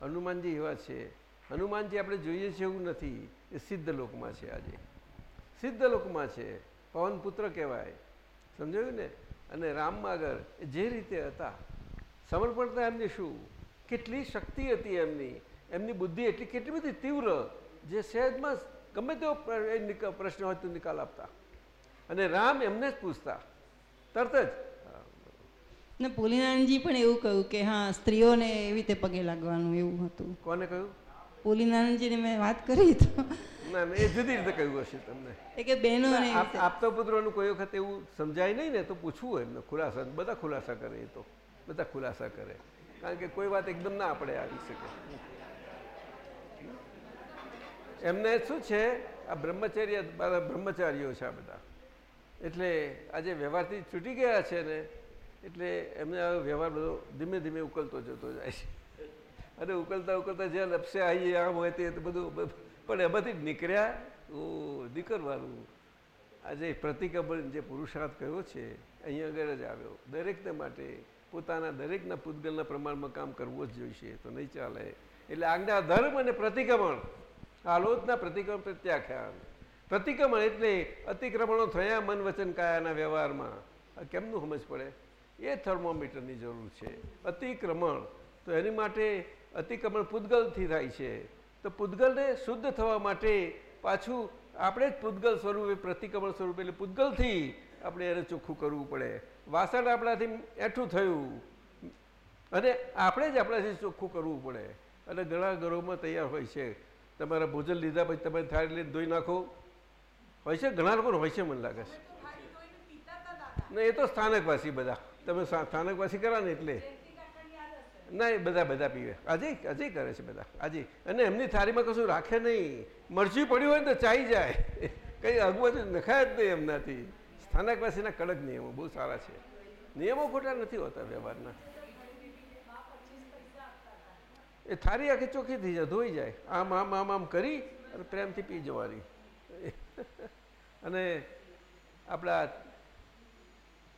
હનુમાનજી એવા છે. હનુમાનજી આપણે જોઈએ છીએ એવું નથી. એ સિદ્ધ લોકમાં છે આજે. સિદ્ધ લોકમાં છે. પવનપુત્ર કહેવાય. સમજાયું ને? અને રામમાં આગળ જે રીતે હતા સમર્પણતા એમની શું? કેટલી શક્તિ હતી એમની. એમની બુદ્ધિ એટલી કેટલી બધી તીવ્ર જે સહેજમાં ગમે તેવો પ્રશ્ન હોય તો નિકાલ આપતા. અને રામ એમને જ પૂછતા. તરત જ. ને પુલિનાનજી પણ એવું કહ્યું કે હા સ્ત્રીઓને એવી રીતે પગે લાગવાનું એવું હતું. કોને કહ્યું? પુલિનાનંદજીને મેં વાત કરી તો. ના એ જુદી રીતે કહ્યું હશે તમને. એ કે. આપતા પુત્રોનું કોઈ વખત એવું સમજાય નહીં ને તો પૂછવું એમને. ખુલાસા બધા ખુલાસા કરે એ તો. બધા ખુલાસા કરે. કારણ કે કોઈ વાત એકદમ ના આપણે આવી શકે. એમને શું છે આ બ્રહ્મચર્ય બધા બ્રહ્મચારીઓ છે આ બધા. એટલે આજે વ્યવહારથી છૂટી ગયા છે ને એટલે એમને વ્યવહાર બધો ધીમે ધીમે ઉકલતો જતો જાય છે. અને ઉકલતા ઉકલતા જે લપસે આવીએ આમ હોય તે બધું પણ એમાંથી નીકળ્યા? ઓ નીકળવાનું આજે પ્રતિક્રમણ જે પુરુષાર્થ કર્યો છે, અહીંયા આગળ જ આવ્યો. દરેકને માટે પોતાના દરેકના પૂતગલના પ્રમાણમાં કામ કરવું જ જોઈશે, તો નહીં ચાલે. એટલે આજ્ઞા ધર્મ અને પ્રતિક્રમણ. આલોચના પ્રતિક્રમણ પ્રત્યાખ્યાન. પ્રતિક્રમણ એટલે અતિક્રમણો થયા મન વચન કાયાના વ્યવહારમાં. કેમનું સમજ પડે? એ થર્મોમીટરની જરૂર છે. અતિક્રમણ. તો એની માટે અતિક્રમણ પૂદગલથી થાય છે. તો પૂદગલને શુદ્ધ થવા માટે પાછું આપણે જ પૂદગલ સ્વરૂપે પ્રતિક્રમણ સ્વરૂપે એટલે પૂદગલથી આપણે એને ચોખ્ખું કરવું પડે. વાસણ આપણાથી એઠું થયું. અને આપણે જ આપણાથી ચોખ્ખું કરવું પડે. અને ઘણા ઘરોમાં તૈયાર હોય છે. તમારા ભોજન લીધા પછી તમે થાળી લઈને ધોઈ નાખો. હોય છે? ઘણા લોકો હોય છે મને લાગે છે. ને એ તો સ્થાનકવાસી બધા. તમે સ્થાનકવાસી કરા ને એટલે. ના, એ બધા બધા પીવે. આજે આજે કરે છે બધા. આજે. અને એમની થાળીમાં કશું રાખે નહીં. મરચી પડ્યું હોય ને તો ચાઈ જાય. કંઈ અગવડ નખાય જ નહીં એમનાથી. સ્થાનકવાસીના કડક નિયમો બહુ સારા છે. નિયમો ખોટા નથી હોતા વ્યવહારના. એ થાળી આખી ચોખ્ખી થઈ જાય, ધોઈ જાય. આમ આમ આમ આમ કરી અને પ્રેમથી પી જવાની. અને આપણા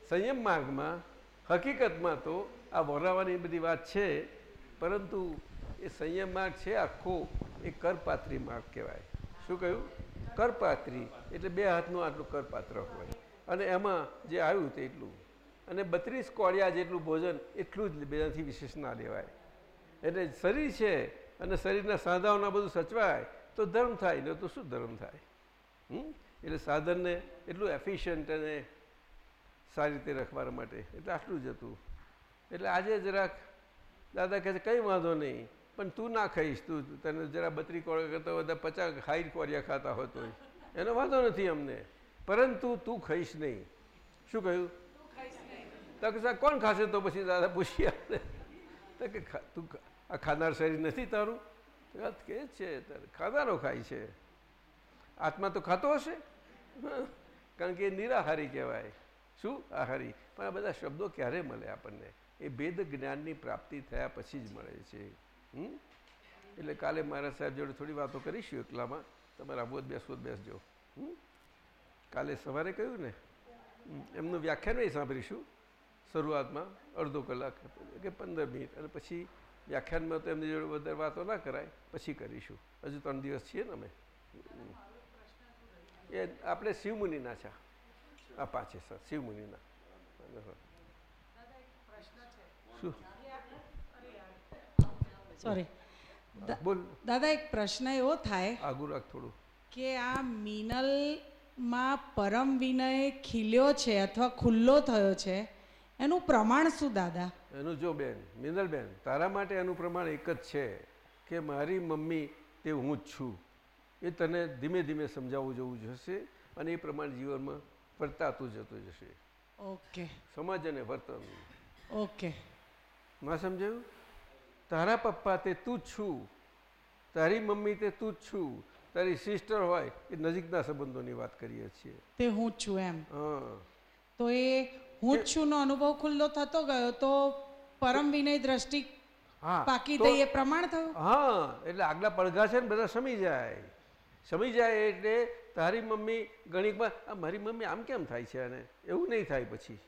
સંયમ માર્ગમાં હકીકતમાં તો આ વરાવાની બધી વાત છે, પરંતુ એ સંયમ માર્ગ છે, આખો એ કરપાત્રી માર્ગ કહેવાય. શું કહ્યું? કરપાત્રી, એટલે બે હાથનું આટલું કરપાત્ર હોય. અને એમાં જે આવ્યું તે એટલું. અને બત્રીસ કોળિયા જેટલું ભોજન એટલું જ બેનાથી વિશેષ ના લેવાય. એટલે શરીર છે અને શરીરના સાધાઓના બધું સચવાય, તો ધર્મ થાય, ને તો શું ધર્મ થાય? એટલે સાધનને એટલું એફિશિયન્ટ અને સારી રીતે રખવા માટે. એટલે આટલું જ હતું. એટલે આજે જરાક દાદા કહે છે, કંઈ વાંધો નહીં, પણ તું ના ખાઈશ, તું તને જરા બત્રી કોળિયા કરતા બધા પચાસ હાઈટ કોળિયા ખાતા હોય એનો વાંધો નથી અમને. પરંતુ તું ખાઈશ નહીં. શું કહ્યું? તો કે કોણ ખાશે? તો પછી દાદા પૂછી આપણે તો કે તું આ ખાનાર શરીર નથી તારું? કે છે ખાનારો ખાય છે. આત્મા તો ખાતો હશે. કારણ કે નિરાહારી કહેવાય. શું? આહારી. પણ આ બધા શબ્દો ક્યારે મળે આપણને? એ ભેદ જ્ઞાનની પ્રાપ્તિ થયા પછી જ મળે છે. એટલે કાલે મારા સાહેબ જોડે થોડી વાતો કરીશું એકલામાં. તમારે આવો જ બેસવો જ બેસજો? કાલે સવારે કહ્યું ને? એમનું વ્યાખ્યાન એ સાંભળીશું. શરૂઆતમાં અડધો કલાક કે પંદર મિનિટ. અને પછી વ્યાખ્યાનમાં તો એમની જોડે વધારે વાતો ના કરાય. પછી કરીશું. હજુ ત્રણ દિવસ છીએ ને અમે. એ આપણે શિવમુનિના છે. આ પાછે, સર, શિવમુનિના. શું સોરી બોલ. દાદા એક પ્રશ્ન એવો થાય આગું રાખ થોડું. કે આ મિનલમાં પરમ વિનય ખીલ્યો છે અથવા ખુલ્લો થયો છે? એનું પ્રમાણ શું દાદા? એનું જો બેન મિનલ બેન તારા માટે એનું પ્રમાણ એક જ છે કે મારી મમ્મી તે હું જ છું. એ તને ધીમે ધીમે સમજાવવું જવું જશે અને એ પ્રમાણે જીવનમાં વર્તાતું જતું જશે. ઓકે સમાજ અને વર્તન. ઓકે માં સમજાયું? તારા પપ્પા તે તું જ છું. તારી મમ્મી તે તું જ છું. તારી સિસ્ટર હોય એ નજીકના સંબંધોની વાત કરીએ છીએ. તે હું જ છું એમ. તો એ હું જ છું નો અનુભવ ખુલ્લો થતો ગયો તો પરમ વિનય દ્રષ્ટિ હા પાકી તો- એ પ્રમાણ થયું? હા એટલે આગલા પડઘા છે ને બધા સમી જાય. સમી જાય એટલે તારી મમ્મી ઘણીકવાર વાર મારી મમ્મી આમ કેમ થાય છે અને એવું નહીં થાય પછી.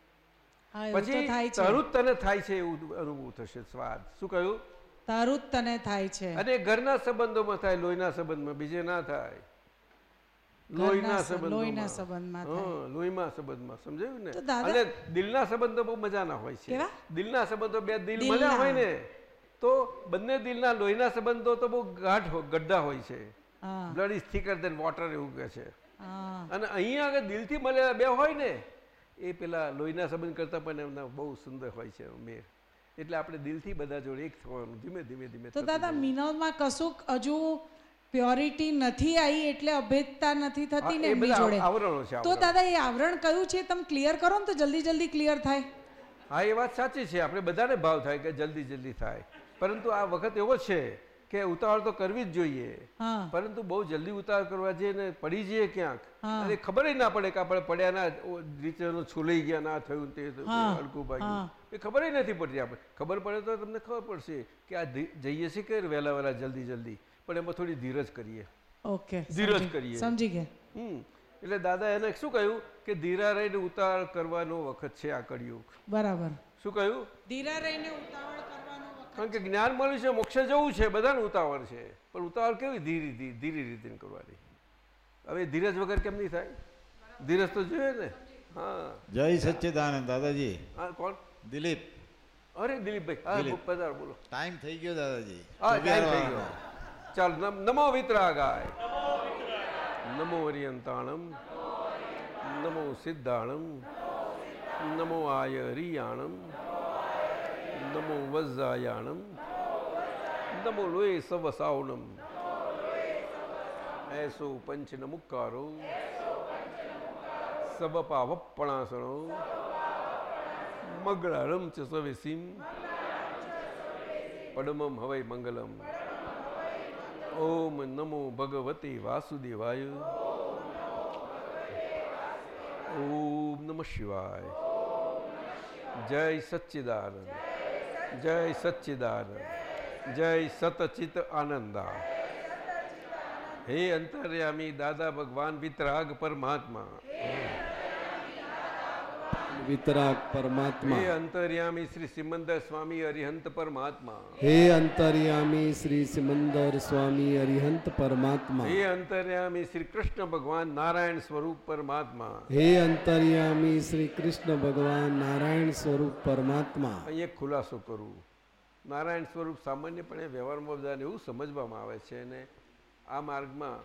પછી તારું તને થાય છે એવું અનુભવ થશે સ્વાદ. શું કહ્યું? તારું જ તને થાય છે. અને ઘરના સંબંધોમાં થાય લોહીના સંબંધમાં બીજે ના થાય. લોહીના સ- સંબંધમાં. લોહીમાં સંબંધમાં સમજાયું ને? અને દિલના સંબંધો બહુ મજાના હોય છે? દિલના સંબંધો બે દિલ મજા હોય ને તો બંને દિલના લોહીના સંબંધો તો બહુ ગાઢ ગડ્ડા હોય છે. Blood is thicker than water એવું કહે છે. અને અહીંયા આગળ દિલથી મળેલા બે હોય ને એ પેલા લોહીના સંબંધ કરતાં પણ એમના બહુ સુંદર હોય છે મેર. એટલે આપણે દિલથી બધા જોડે એક થવાનું ધીમે ધીમે ધીમે તો દાદા. મિનલમાં કશુંક હજુ પ્યોરિટી નથી આવી એટલે અભેદતા નથી થતી ને એમની જોડે? આવરણો છે તો દાદા એ આવરણ કયું છે? તમે ક્લિયર કરો ને તો જલ્દી જલ્દી ક્લિયર થાય. હા એ વાત સાચી છે. આપણે બધાને ભાવ થાય કે જલ્દી જલ્દી થાય. પરંતુ આ વખત એવો છે કે ઉતાવળ તો કરવી જ જોઈએ. પરંતુ બહુ જલ્દી ઉતાવળ કરવા જઈએ ને પડી જઈએ ક્યાંક. અને ખબર ના પડે કે આપણે પડ્યા ના રીતે છોલાઈ ગયા ના થયું તે હલકું ભાગ્યું. એ ખબર નથી પડતી આપણે. ખબર પડે તો તમને ખબર પડશે કે આ જઈએ છીએ કે વહેલા વહેલા જલ્દી જલ્દી. પણ એમાં થોડી ધીરજ કરીએ. ઓકે ધીરજ કરીએ. સમજી ગયા. હમ. એટલે દાદા એને શું કહ્યું? કે ધીરા રહીને ઉતાવળ કરવાનો વખત છે આ કળિયુગ. બરાબર. શું કહ્યું? ધીરા રહીને ઉતાવળ કારણ કે જ્ઞાન મળ્યું છે મોક્ષે જવું છે બધાને ઉતાવળ છે. પણ ઉતાવળ કેવી? ધીરી ધીરી ધીરી રીતે કરવાની. હવે ધીરજ વગર કેમ નહીં થાય? ધીરજ તો જોઈએ ને. હા. જય સચ્ચિદાનંદ દાદાજી. હા કોણ? દિલીપ. અરે દિલીપભાઈ. હા પધાર બોલો. ટાઈમ થઈ ગયો દાદાજી. હા ટાઈમ થઈ ગયો. ચાલ નમ- નમો વિતરાગાય. નમો અરિયંતાણમ નમો સિદ્ધાણમ. નમો આયરિયાણમ. નમો વજ્રાયાણમ નમો લોય સવસાવનમ એસો પંચ નમુકારો સબપાવપણાસણો મગળારમ ચ સવેસીમ પડમમ હવૈ મંગલમ ઓમ નમો ભગવતે વાસુદેવાય ઓમ નમઃ શિવાય જય સચ્ચિદાનંદ જય સચ્ચિદાનંદ જય સતચિત આનંદા. હે અંતર્યામી દાદા ભગવાન વિતરાગ પરમાત્મા. વિતરાગ પરમાત્મા. હે અંતર્યામી શ્રી સિમંદર સ્વામી અરિહંત પરમાત્મા. હે અંતર્યામી શ્રી સિમંદર સ્વામી અરિહંત પરમાત્મા. હે અંતર્યામી શ્રી કૃષ્ણ ભગવાન નારાયણ સ્વરૂપ પરમાત્મા. હે અંતર્યામી શ્રી કૃષ્ણ ભગવાન નારાયણ સ્વરૂપ પરમાત્મા. અહીં એક ખુલાસો કરું. નારાયણ સ્વરૂપ સામાન્યપણે વ્યવહારમાં બધાને એવું સમજવામાં આવે છે અને આ માર્ગમાં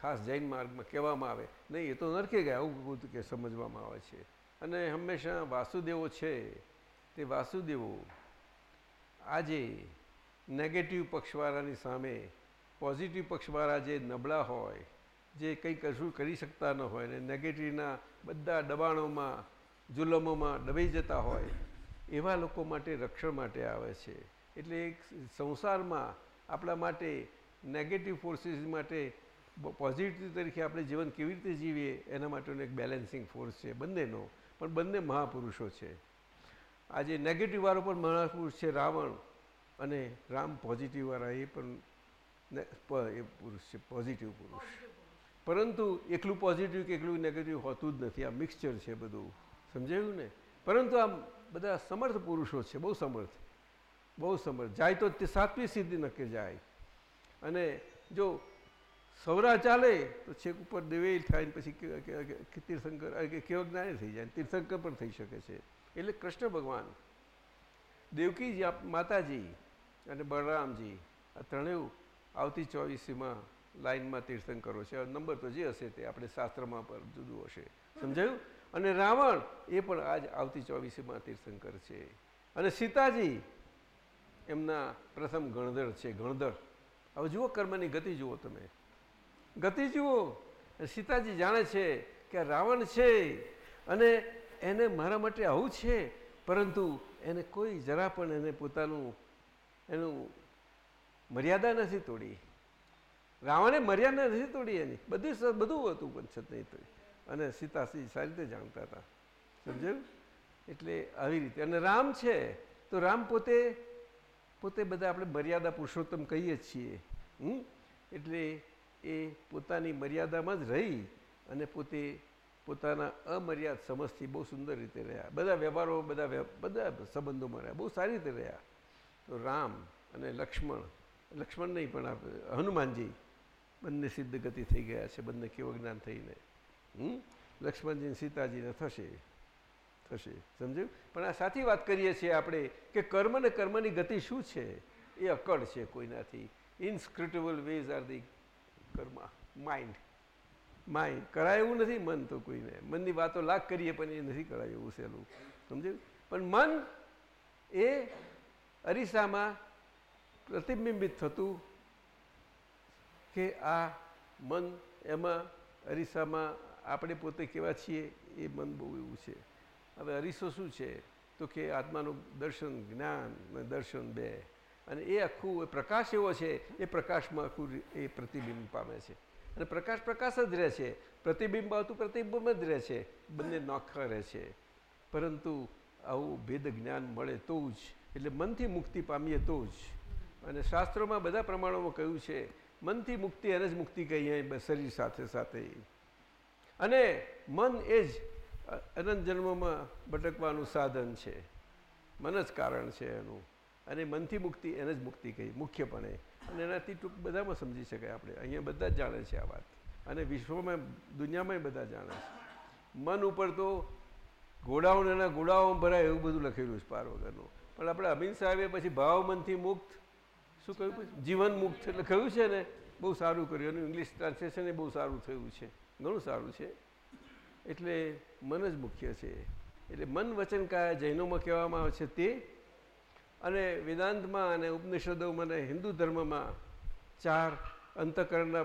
ખાસ જૈન માર્ગમાં કહેવામાં આવે. નહીં એ તો નરકે ગયા આવું કે સમજવામાં આવે છે. અને હંમેશા વાસુદેવો છે તે વાસુદેવો આજે નેગેટિવ પક્ષવાળાની સામે પોઝિટિવ પક્ષવાળા જે નબળા હોય, જે કંઈ કશું કરી શકતા ન હોય ને નેગેટિવના બધા દબાણોમાં, જુલમોમાં દબાઈ જતા હોય, એવા લોકો માટે રક્ષણ માટે આવે છે. એટલે સંસારમાં આપણા માટે નેગેટિવ ફોર્સીસ માટે પોઝિટિવ તરીકે આપણે જીવન કેવી રીતે જીવીએ, એના માટેનો એક બેલેન્સિંગ ફોર્સ છે બંનેનો. પણ બંને મહાપુરુષો છે. આજે નેગેટિવ વાળો પણ મહાપુરુષ છે રાવણ અને રામ પોઝિટિવ વાળા, એ પણ એ પુરુષ છે પોઝિટિવ પુરુષ. પરંતુ એકલું પોઝિટિવ કે એકલું નેગેટિવ હોતું જ નથી, આ મિક્સચર છે બધું. સમજાયું ને? પરંતુ આમ બધા સમર્થ પુરુષો છે, બહુ સમર્થ. બહુ સમર્થ. જાય તો તે સાતમી સિદ્ધિ નક્કી જાય. અને જો સૌરા ચાલે તો છેક ઉપર દેવેલ થાય પછી તીર્થંકર અ, કે થઈ જાય તીર્થંકર પણ થઈ શકે છે. એટલે કૃષ્ણ ભગવાન દેવકીજી આપ- માતાજી અને બળરામજી આ ત્રણેય આવતી ચોવીસીમાં લાઇનમાં તીર્થંકરો છે. નંબર તો જે હશે તે આપણે શાસ્ત્રમાં પર જુદું હશે. સમજાયું? અને રાવણ એ પણ આજ આવતી ચોવીસીમાં તીર્થંકર છે. અને સીતાજી એમના પ્રથમ ગણધર છે ગણધર. હવે જુઓ કર્મની ગતિ જુઓ તમે. ગતિ જુઓ સીતાજી જાણે છે કે રાવણ છે અને એને મારા માટે આવું છે, પરંતુ એને કોઈ જરા પણ એને પોતાનું એનું મર્યાદા નથી તોડી. રાવણે મર્યાદા નથી તોડી એની. બધું બધું હતું પણ છતાં તો અને સીતાજી સારી રીતે જાણતા હતા. સમજાયું? એટલે આવી રીતે. અને રામ છે, તો રામ પોતે પોતે બધા આપણે મર્યાદા પુરુષોત્તમ કહીએ છીએ. હમ? એટલે એ પોતાની મર્યાદામાં જ રહી અને પોતે પોતાના અમર્યાદ સમજથી બહુ સુંદર રીતે રહ્યા. બધા વ્યવહારો, બધા બધા સંબંધોમાં રહ્યા. બહુ સારી રીતે રહ્યા. તો રામ અને લક્ષ્મણ લક્ષ્મણ નહીં પણ હનુમાનજી બંને સિદ્ધ ગતિ થઈ ગયા છે, બંને કેવો જ્ઞાન થઈને. હમ? લક્ષ્મણજીને સીતાજીને થશે થશે. સમજ્યું? પણ આ સાચી વાત કરીએ છીએ આપણે કે કર્મ ને કર્મની ગતિ શું છે? એ અકળ છે કોઈનાથી. Inscrutable ways are the karma. Mind mind કરાય એવું નથી મન તો કોઈને. મનની વાતો લાખ કરીએ પણ એ નથી કરાય એવું સહેલું સમજ્યું? પણ મન એ અરીસામાં પ્રતિબિંબિત થતું કે આ મન એમાં અરીસામાં આપણે પોતે કેવા છીએ એ મન બહુ એવું છે. હવે અરીસો શું છે? તો કે આત્માનું દર્શન, જ્ઞાન અને દર્શન બે. અને એ આખું, એ પ્રકાશ એવો છે, એ પ્રકાશમાં આખું એ પ્રતિબિંબ પામે છે. અને પ્રકાશ પ્રકાશ જ રહે છે. પ્રતિબિંબ આવતું પ્રતિબિંબ જ રહે છે. બંને નોખા રહે છે. પરંતુ આવું ભેદ જ્ઞાન મળે તો જ, એટલે મનથી મુક્તિ પામીએ તો જ. અને શાસ્ત્રોમાં બધા પ્રમાણોમાં કહ્યું છે, મનથી મુક્તિ એને જ મુક્તિ કહીએ શરીર સાથે સાથે. અને મન એ જ અનંત જન્મમાં ભટકવાનું સાધન છે. મન જ કારણ છે એનું. અને મનથી મુક્તિ, એને જ મુક્તિ કહી, મુખ્યપણે. અને એનાથી ટૂંક બધામાં સમજી શકાય આપણે. અહીંયા બધા જ જાણે છે આ વાત. અને વિશ્વમાં, દુનિયામાં બધા જાણે છે. મન ઉપર તો ઘોડાઓને એના ઘોડાઓમાં ભરાય એવું બધું લખેલું છે પાર વગરનું. પણ આપણે અમીન સાહેબે પછી ભાવ મનથી મુક્ત, શું કહ્યું જીવન મુક્ત, એટલે કહ્યું છે ને, બહુ સારું કર્યું. એનું ઇંગ્લિશ ટ્રાન્સલેશન એ બહુ સારું થયું છે. ઘણું સારું છે. એટલે મન જ મુખ્ય છે. એટલે મન વચન કાયા જૈનોમાં કહેવામાં આવે છે તે અને વેદાંતમાં અને ઉપનિષદોમાં અને હિન્દુ ધર્મમાં ચાર અંતકરણના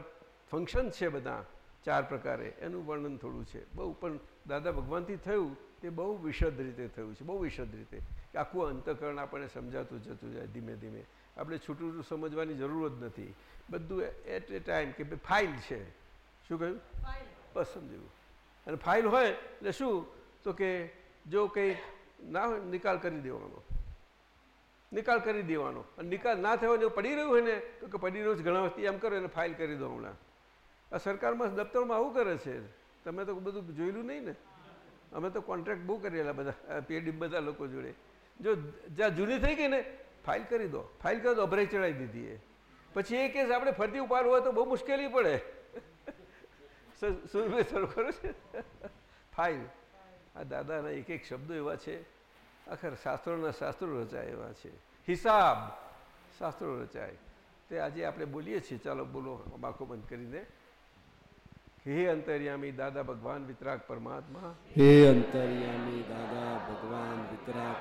ફંક્શન છે બધા ચાર પ્રકારે. એનું વર્ણન થોડું છે. બહુ પણ દાદા ભગવાનથી થયું તે બહુ વિશદ રીતે થયું છે બહુ વિશદ રીતે. કે આખું અંતકરણ આપણને સમજાતું જતું જાય ધીમે ધીમે. આપણે છૂટું છૂટું સમજવાની જરૂર જ નથી. બધું એટ એ ટાઈમ કે ભાઈ ફાઇલ છે. શું કહ્યું? બસ સમજ્યું અને ફાઇલ હોય એટલે શું? તો કે જો કંઈક ના હોય નિકાલ કરી દેવાનો. નિકાલ કરી દેવાનો. અને નિકાલ ના થયો ને પડી રહ્યું હોય ને, તો કે પડી રહ્યું છે, ઘણા વખતે એમ કરો, એને ફાઇલ કરી દો હમણાં. આ સરકારમાં દફતરમાં આવું કરે છે. તમે તો બધું જોયેલું નહીં ને. અમે તો કોન્ટ્રાક્ટ બહુ કરેલા બધા પીએડી બધા લોકો જોડે. જો જ્યાં જૂની થઈ ગઈ ને ફાઇલ કરી દો. ફાઇલ કરી દો, અભરાઈ ચડાવી દીધી એ. પછી એ કેસ આપણે ફરતી ઉપાડવો હોય તો બહુ મુશ્કેલી પડે. સુરભે શરૂ કરો છે? ફાઇલ આ દાદાના એક એક શબ્દો એવા છે. આખર શાસ્ત્રોના શાસ્ત્રો રચાય એવા છે. હિસાબ શાસ્ત્રો રચાય. તે આજે આપણે બોલીએ છીએ. ચાલો બોલો બાકો બંધ કરીને. હે અંતર્યામી દાદા ભગવાન વિતરાગ પરમાત્મા. હે અંતર્યામી દાદા ભગવાન વિતરાગ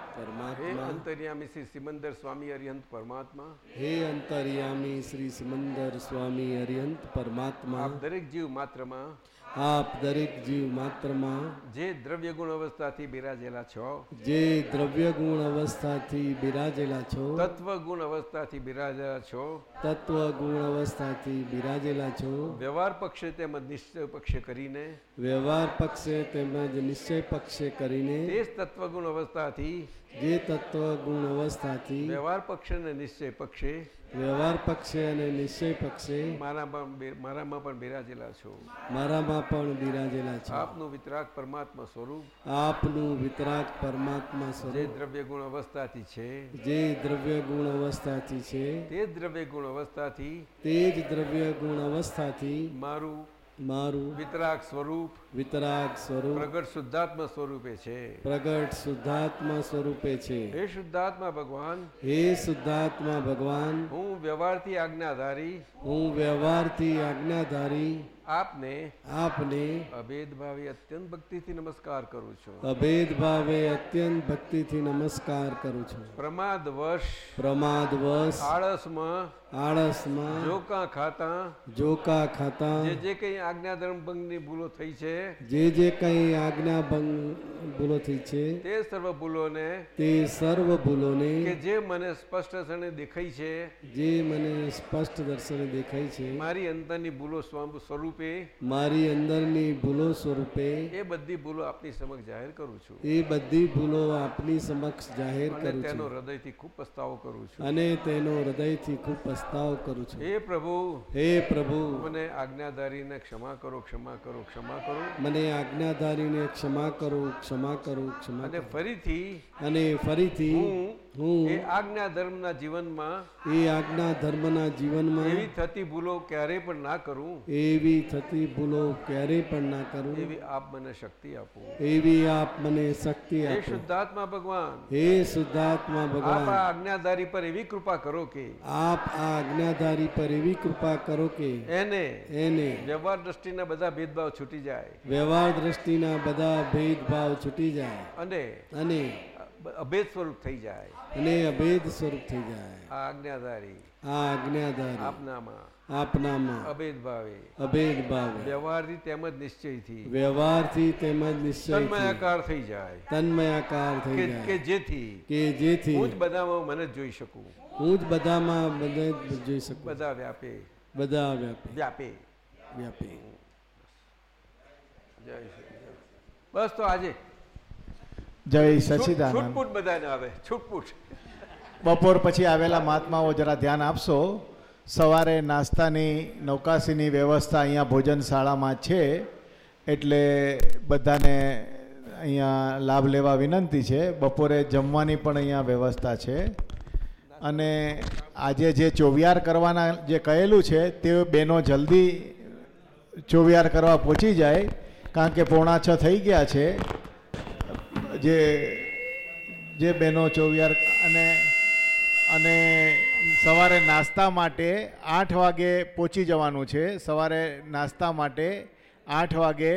હે અંતર્યામી શ્રી સિમંદર સ્વામી અરિહંત પરમાત્મા. હે અંતર્યામી શ્રી સિમંદર સ્વામી અરિહંત પરમાત્મા. આપ દરેક જીવ માત્રમાં આપ દરેક જીવ માત્રમાં જે દ્રવ્ય ગુણ અવસ્થાથી બિરાજેલા છો જે દ્રવ્ય ગુણ અવસ્થાથી બિરાજેલા છો તત્વ ગુણ અવસ્થાથી બિરાજેલા છો તત્વ ગુણ અવસ્થાથી બિરાજેલા છો વ્યવહાર પક્ષે તેમજ નિશ્ચય પક્ષે કરીને વ્યવહાર પક્ષે તેમજ નિશ્ચય પક્ષે કરીને તે જ તત્વ ગુણ અવસ્થાથી જે તત્વ ગુણ અવસ્થાથી વ્યવહાર પક્ષે અને નિશ્ચય પક્ષે વ્યવહાર પક્ષે અને નિશ્ચય પક્ષે મારામાં મારામાં પણ બિરાજેલા છો. મારામાં પણ બિરાજેલા છો. આપનું વિતરાગ પરમાત્મા સ્વરૂપ. આપનું વિતરાગ પરમાત્મા જે દ્રવ્ય ગુણ અવસ્થાથી છે. જે દ્રવ્ય ગુણ અવસ્થાથી છે. તે દ્રવ્ય ગુણ અવસ્થાથી તે જ દ્રવ્ય ગુણ અવસ્થાથી મારું મારું વિતરાગ સ્વરૂપ વિતરાગ સ્વરૂપ પ્રગટ શુદ્ધાત્મા સ્વરૂપે છે. પ્રગટ શુદ્ધાત્મા સ્વરૂપે છે. હે શુદ્ધાત્મા ભગવાન હે શુદ્ધાત્મા ભગવાન હું વ્યવહારથી આજ્ઞાધારી હું વ્યવહારથી આજ્ઞાધારી આપને આપને અભેદ ભાવે અત્યંત ભક્તિથી નમસ્કાર કરું છું. અભેદ ભાવે અત્યંત ભક્તિથી નમસ્કાર કરું છું. પ્રમાદવશ પ્રમાદવશ આળસમાં આળસમાં જોકા ખાતા જોકા ખાતા જે જે કઈ આજ્ઞાધર્મ ભંગની ભૂલો થઈ છે જે જે કંઈ આજ્ઞા ભંગ ભૂલો થઈ છે તે સર્વ ભૂલોને તે સર્વ કે ભૂલોને જે મને સ્પષ્ટ ક્ષણે દેખાય છે જે મને સ્પષ્ટ દર્શને દેખાય છે મારી અંદરની ભૂલો સ્વ- સ્વરૂપે મારી અંદરની ભૂલો સ્વરૂપે એ બધી ભૂલો આપની સમક્ષ જાહેર કરું છું. એ બધી ભૂલો આપની સમક્ષ જાહેર કરું છું. તેનો હૃદયથી ખૂબ પસ્તાવો કરું છું. અને તેનો હૃદયથી ખૂબ પસ્તાવો કરું છું. હે પ્રભુ હે પ્રભુ મને આજ્ઞાધારીને ક્ષમા કરો ક્ષમા કરો ક્ષમા કરો. મને આજ્ઞાધારીને ક્ષમા કરો ક્ષમા કરો ક્ષમા અને ફરીથી અને ફરીથી હું એ આજ્ઞા ધર્મના જીવનમાં એ આજ્ઞા ધર્મના જીવનમાં એવી થતી ભૂલો ક્યારેય પણ ના કરું. એવી થતી ભૂલો ક્યારેય પણ ના કરું. એવી આપ મને શક્તિ આપો. એવી આપ મને શક્તિ હે શુદ્ધાત્મા ભગવાન. હે શુદ્ધાત્મા આપ આજ્ઞાધારી પર એવી કૃપા કરો કે આપ આ આજ્ઞાધારી પર એવી કૃપા કરો કે એને એને વ્યવહાર દ્રષ્ટિના બધા ભેદભાવ છૂટી જાય. વ્યવહાર દ્રષ્ટિના બધા ભેદભાવ છૂટી જાય. અને અને અભેદ સ્વરૂપ થઈ જાય. અને અભેદ સ્વરૂપ થઈ જાય. આજ્ઞાધારી. આ આજ્ઞાધારી. આપનામાં. આપનામાં. અભેદ ભાવે. અભેદ ભાવ. વ્યવહારથી તેમજ નિશ્ચયથી. વ્યવહારથી તેમજ નિશ્ચય તન્મયાકાર થઈ જાય. તન્મયાકાર થઈ કે કે જેથી. કે જેથી. હું જ બધામાં મને જોઈ શકું. હું જ બધામાં મને જોઈ શકું. બધા વ્યાપે. બધા વ્યાપે. વ્યાપે. વ્યાપે. જય શ્રી બસ તો આજે. જય છૂટ- સચિદાનંદ. છૂટપૂટ બધાને આવે. છૂટપૂટ. બપોર પછી આવેલા મહાત્માઓ જરા ધ્યાન આપશો. સવારે નાસ્તાની, નૌકાસીની વ્યવસ્થા અહીંયા ભોજનશાળામાં છે, એટલે બધાને અહીંયા લાભ લેવા વિનંતી છે. બપોરે જમવાની પણ અહીંયા વ્યવસ્થા છે. અને આજે જે ચોવિયાર કરવાના જે કહેલું છે, તે બેનો જલ્દી ચોવિયાર કરવા પહોંચી જાય, કારણ કે પોણા છ થઈ ગયા છે. જે જે બહેનો ચોવિયાર અને અને સવારે નાસ્તા માટે આઠ વાગે પહોંચી જવાનું છે. સવારે નાસ્તા માટે આઠ વાગે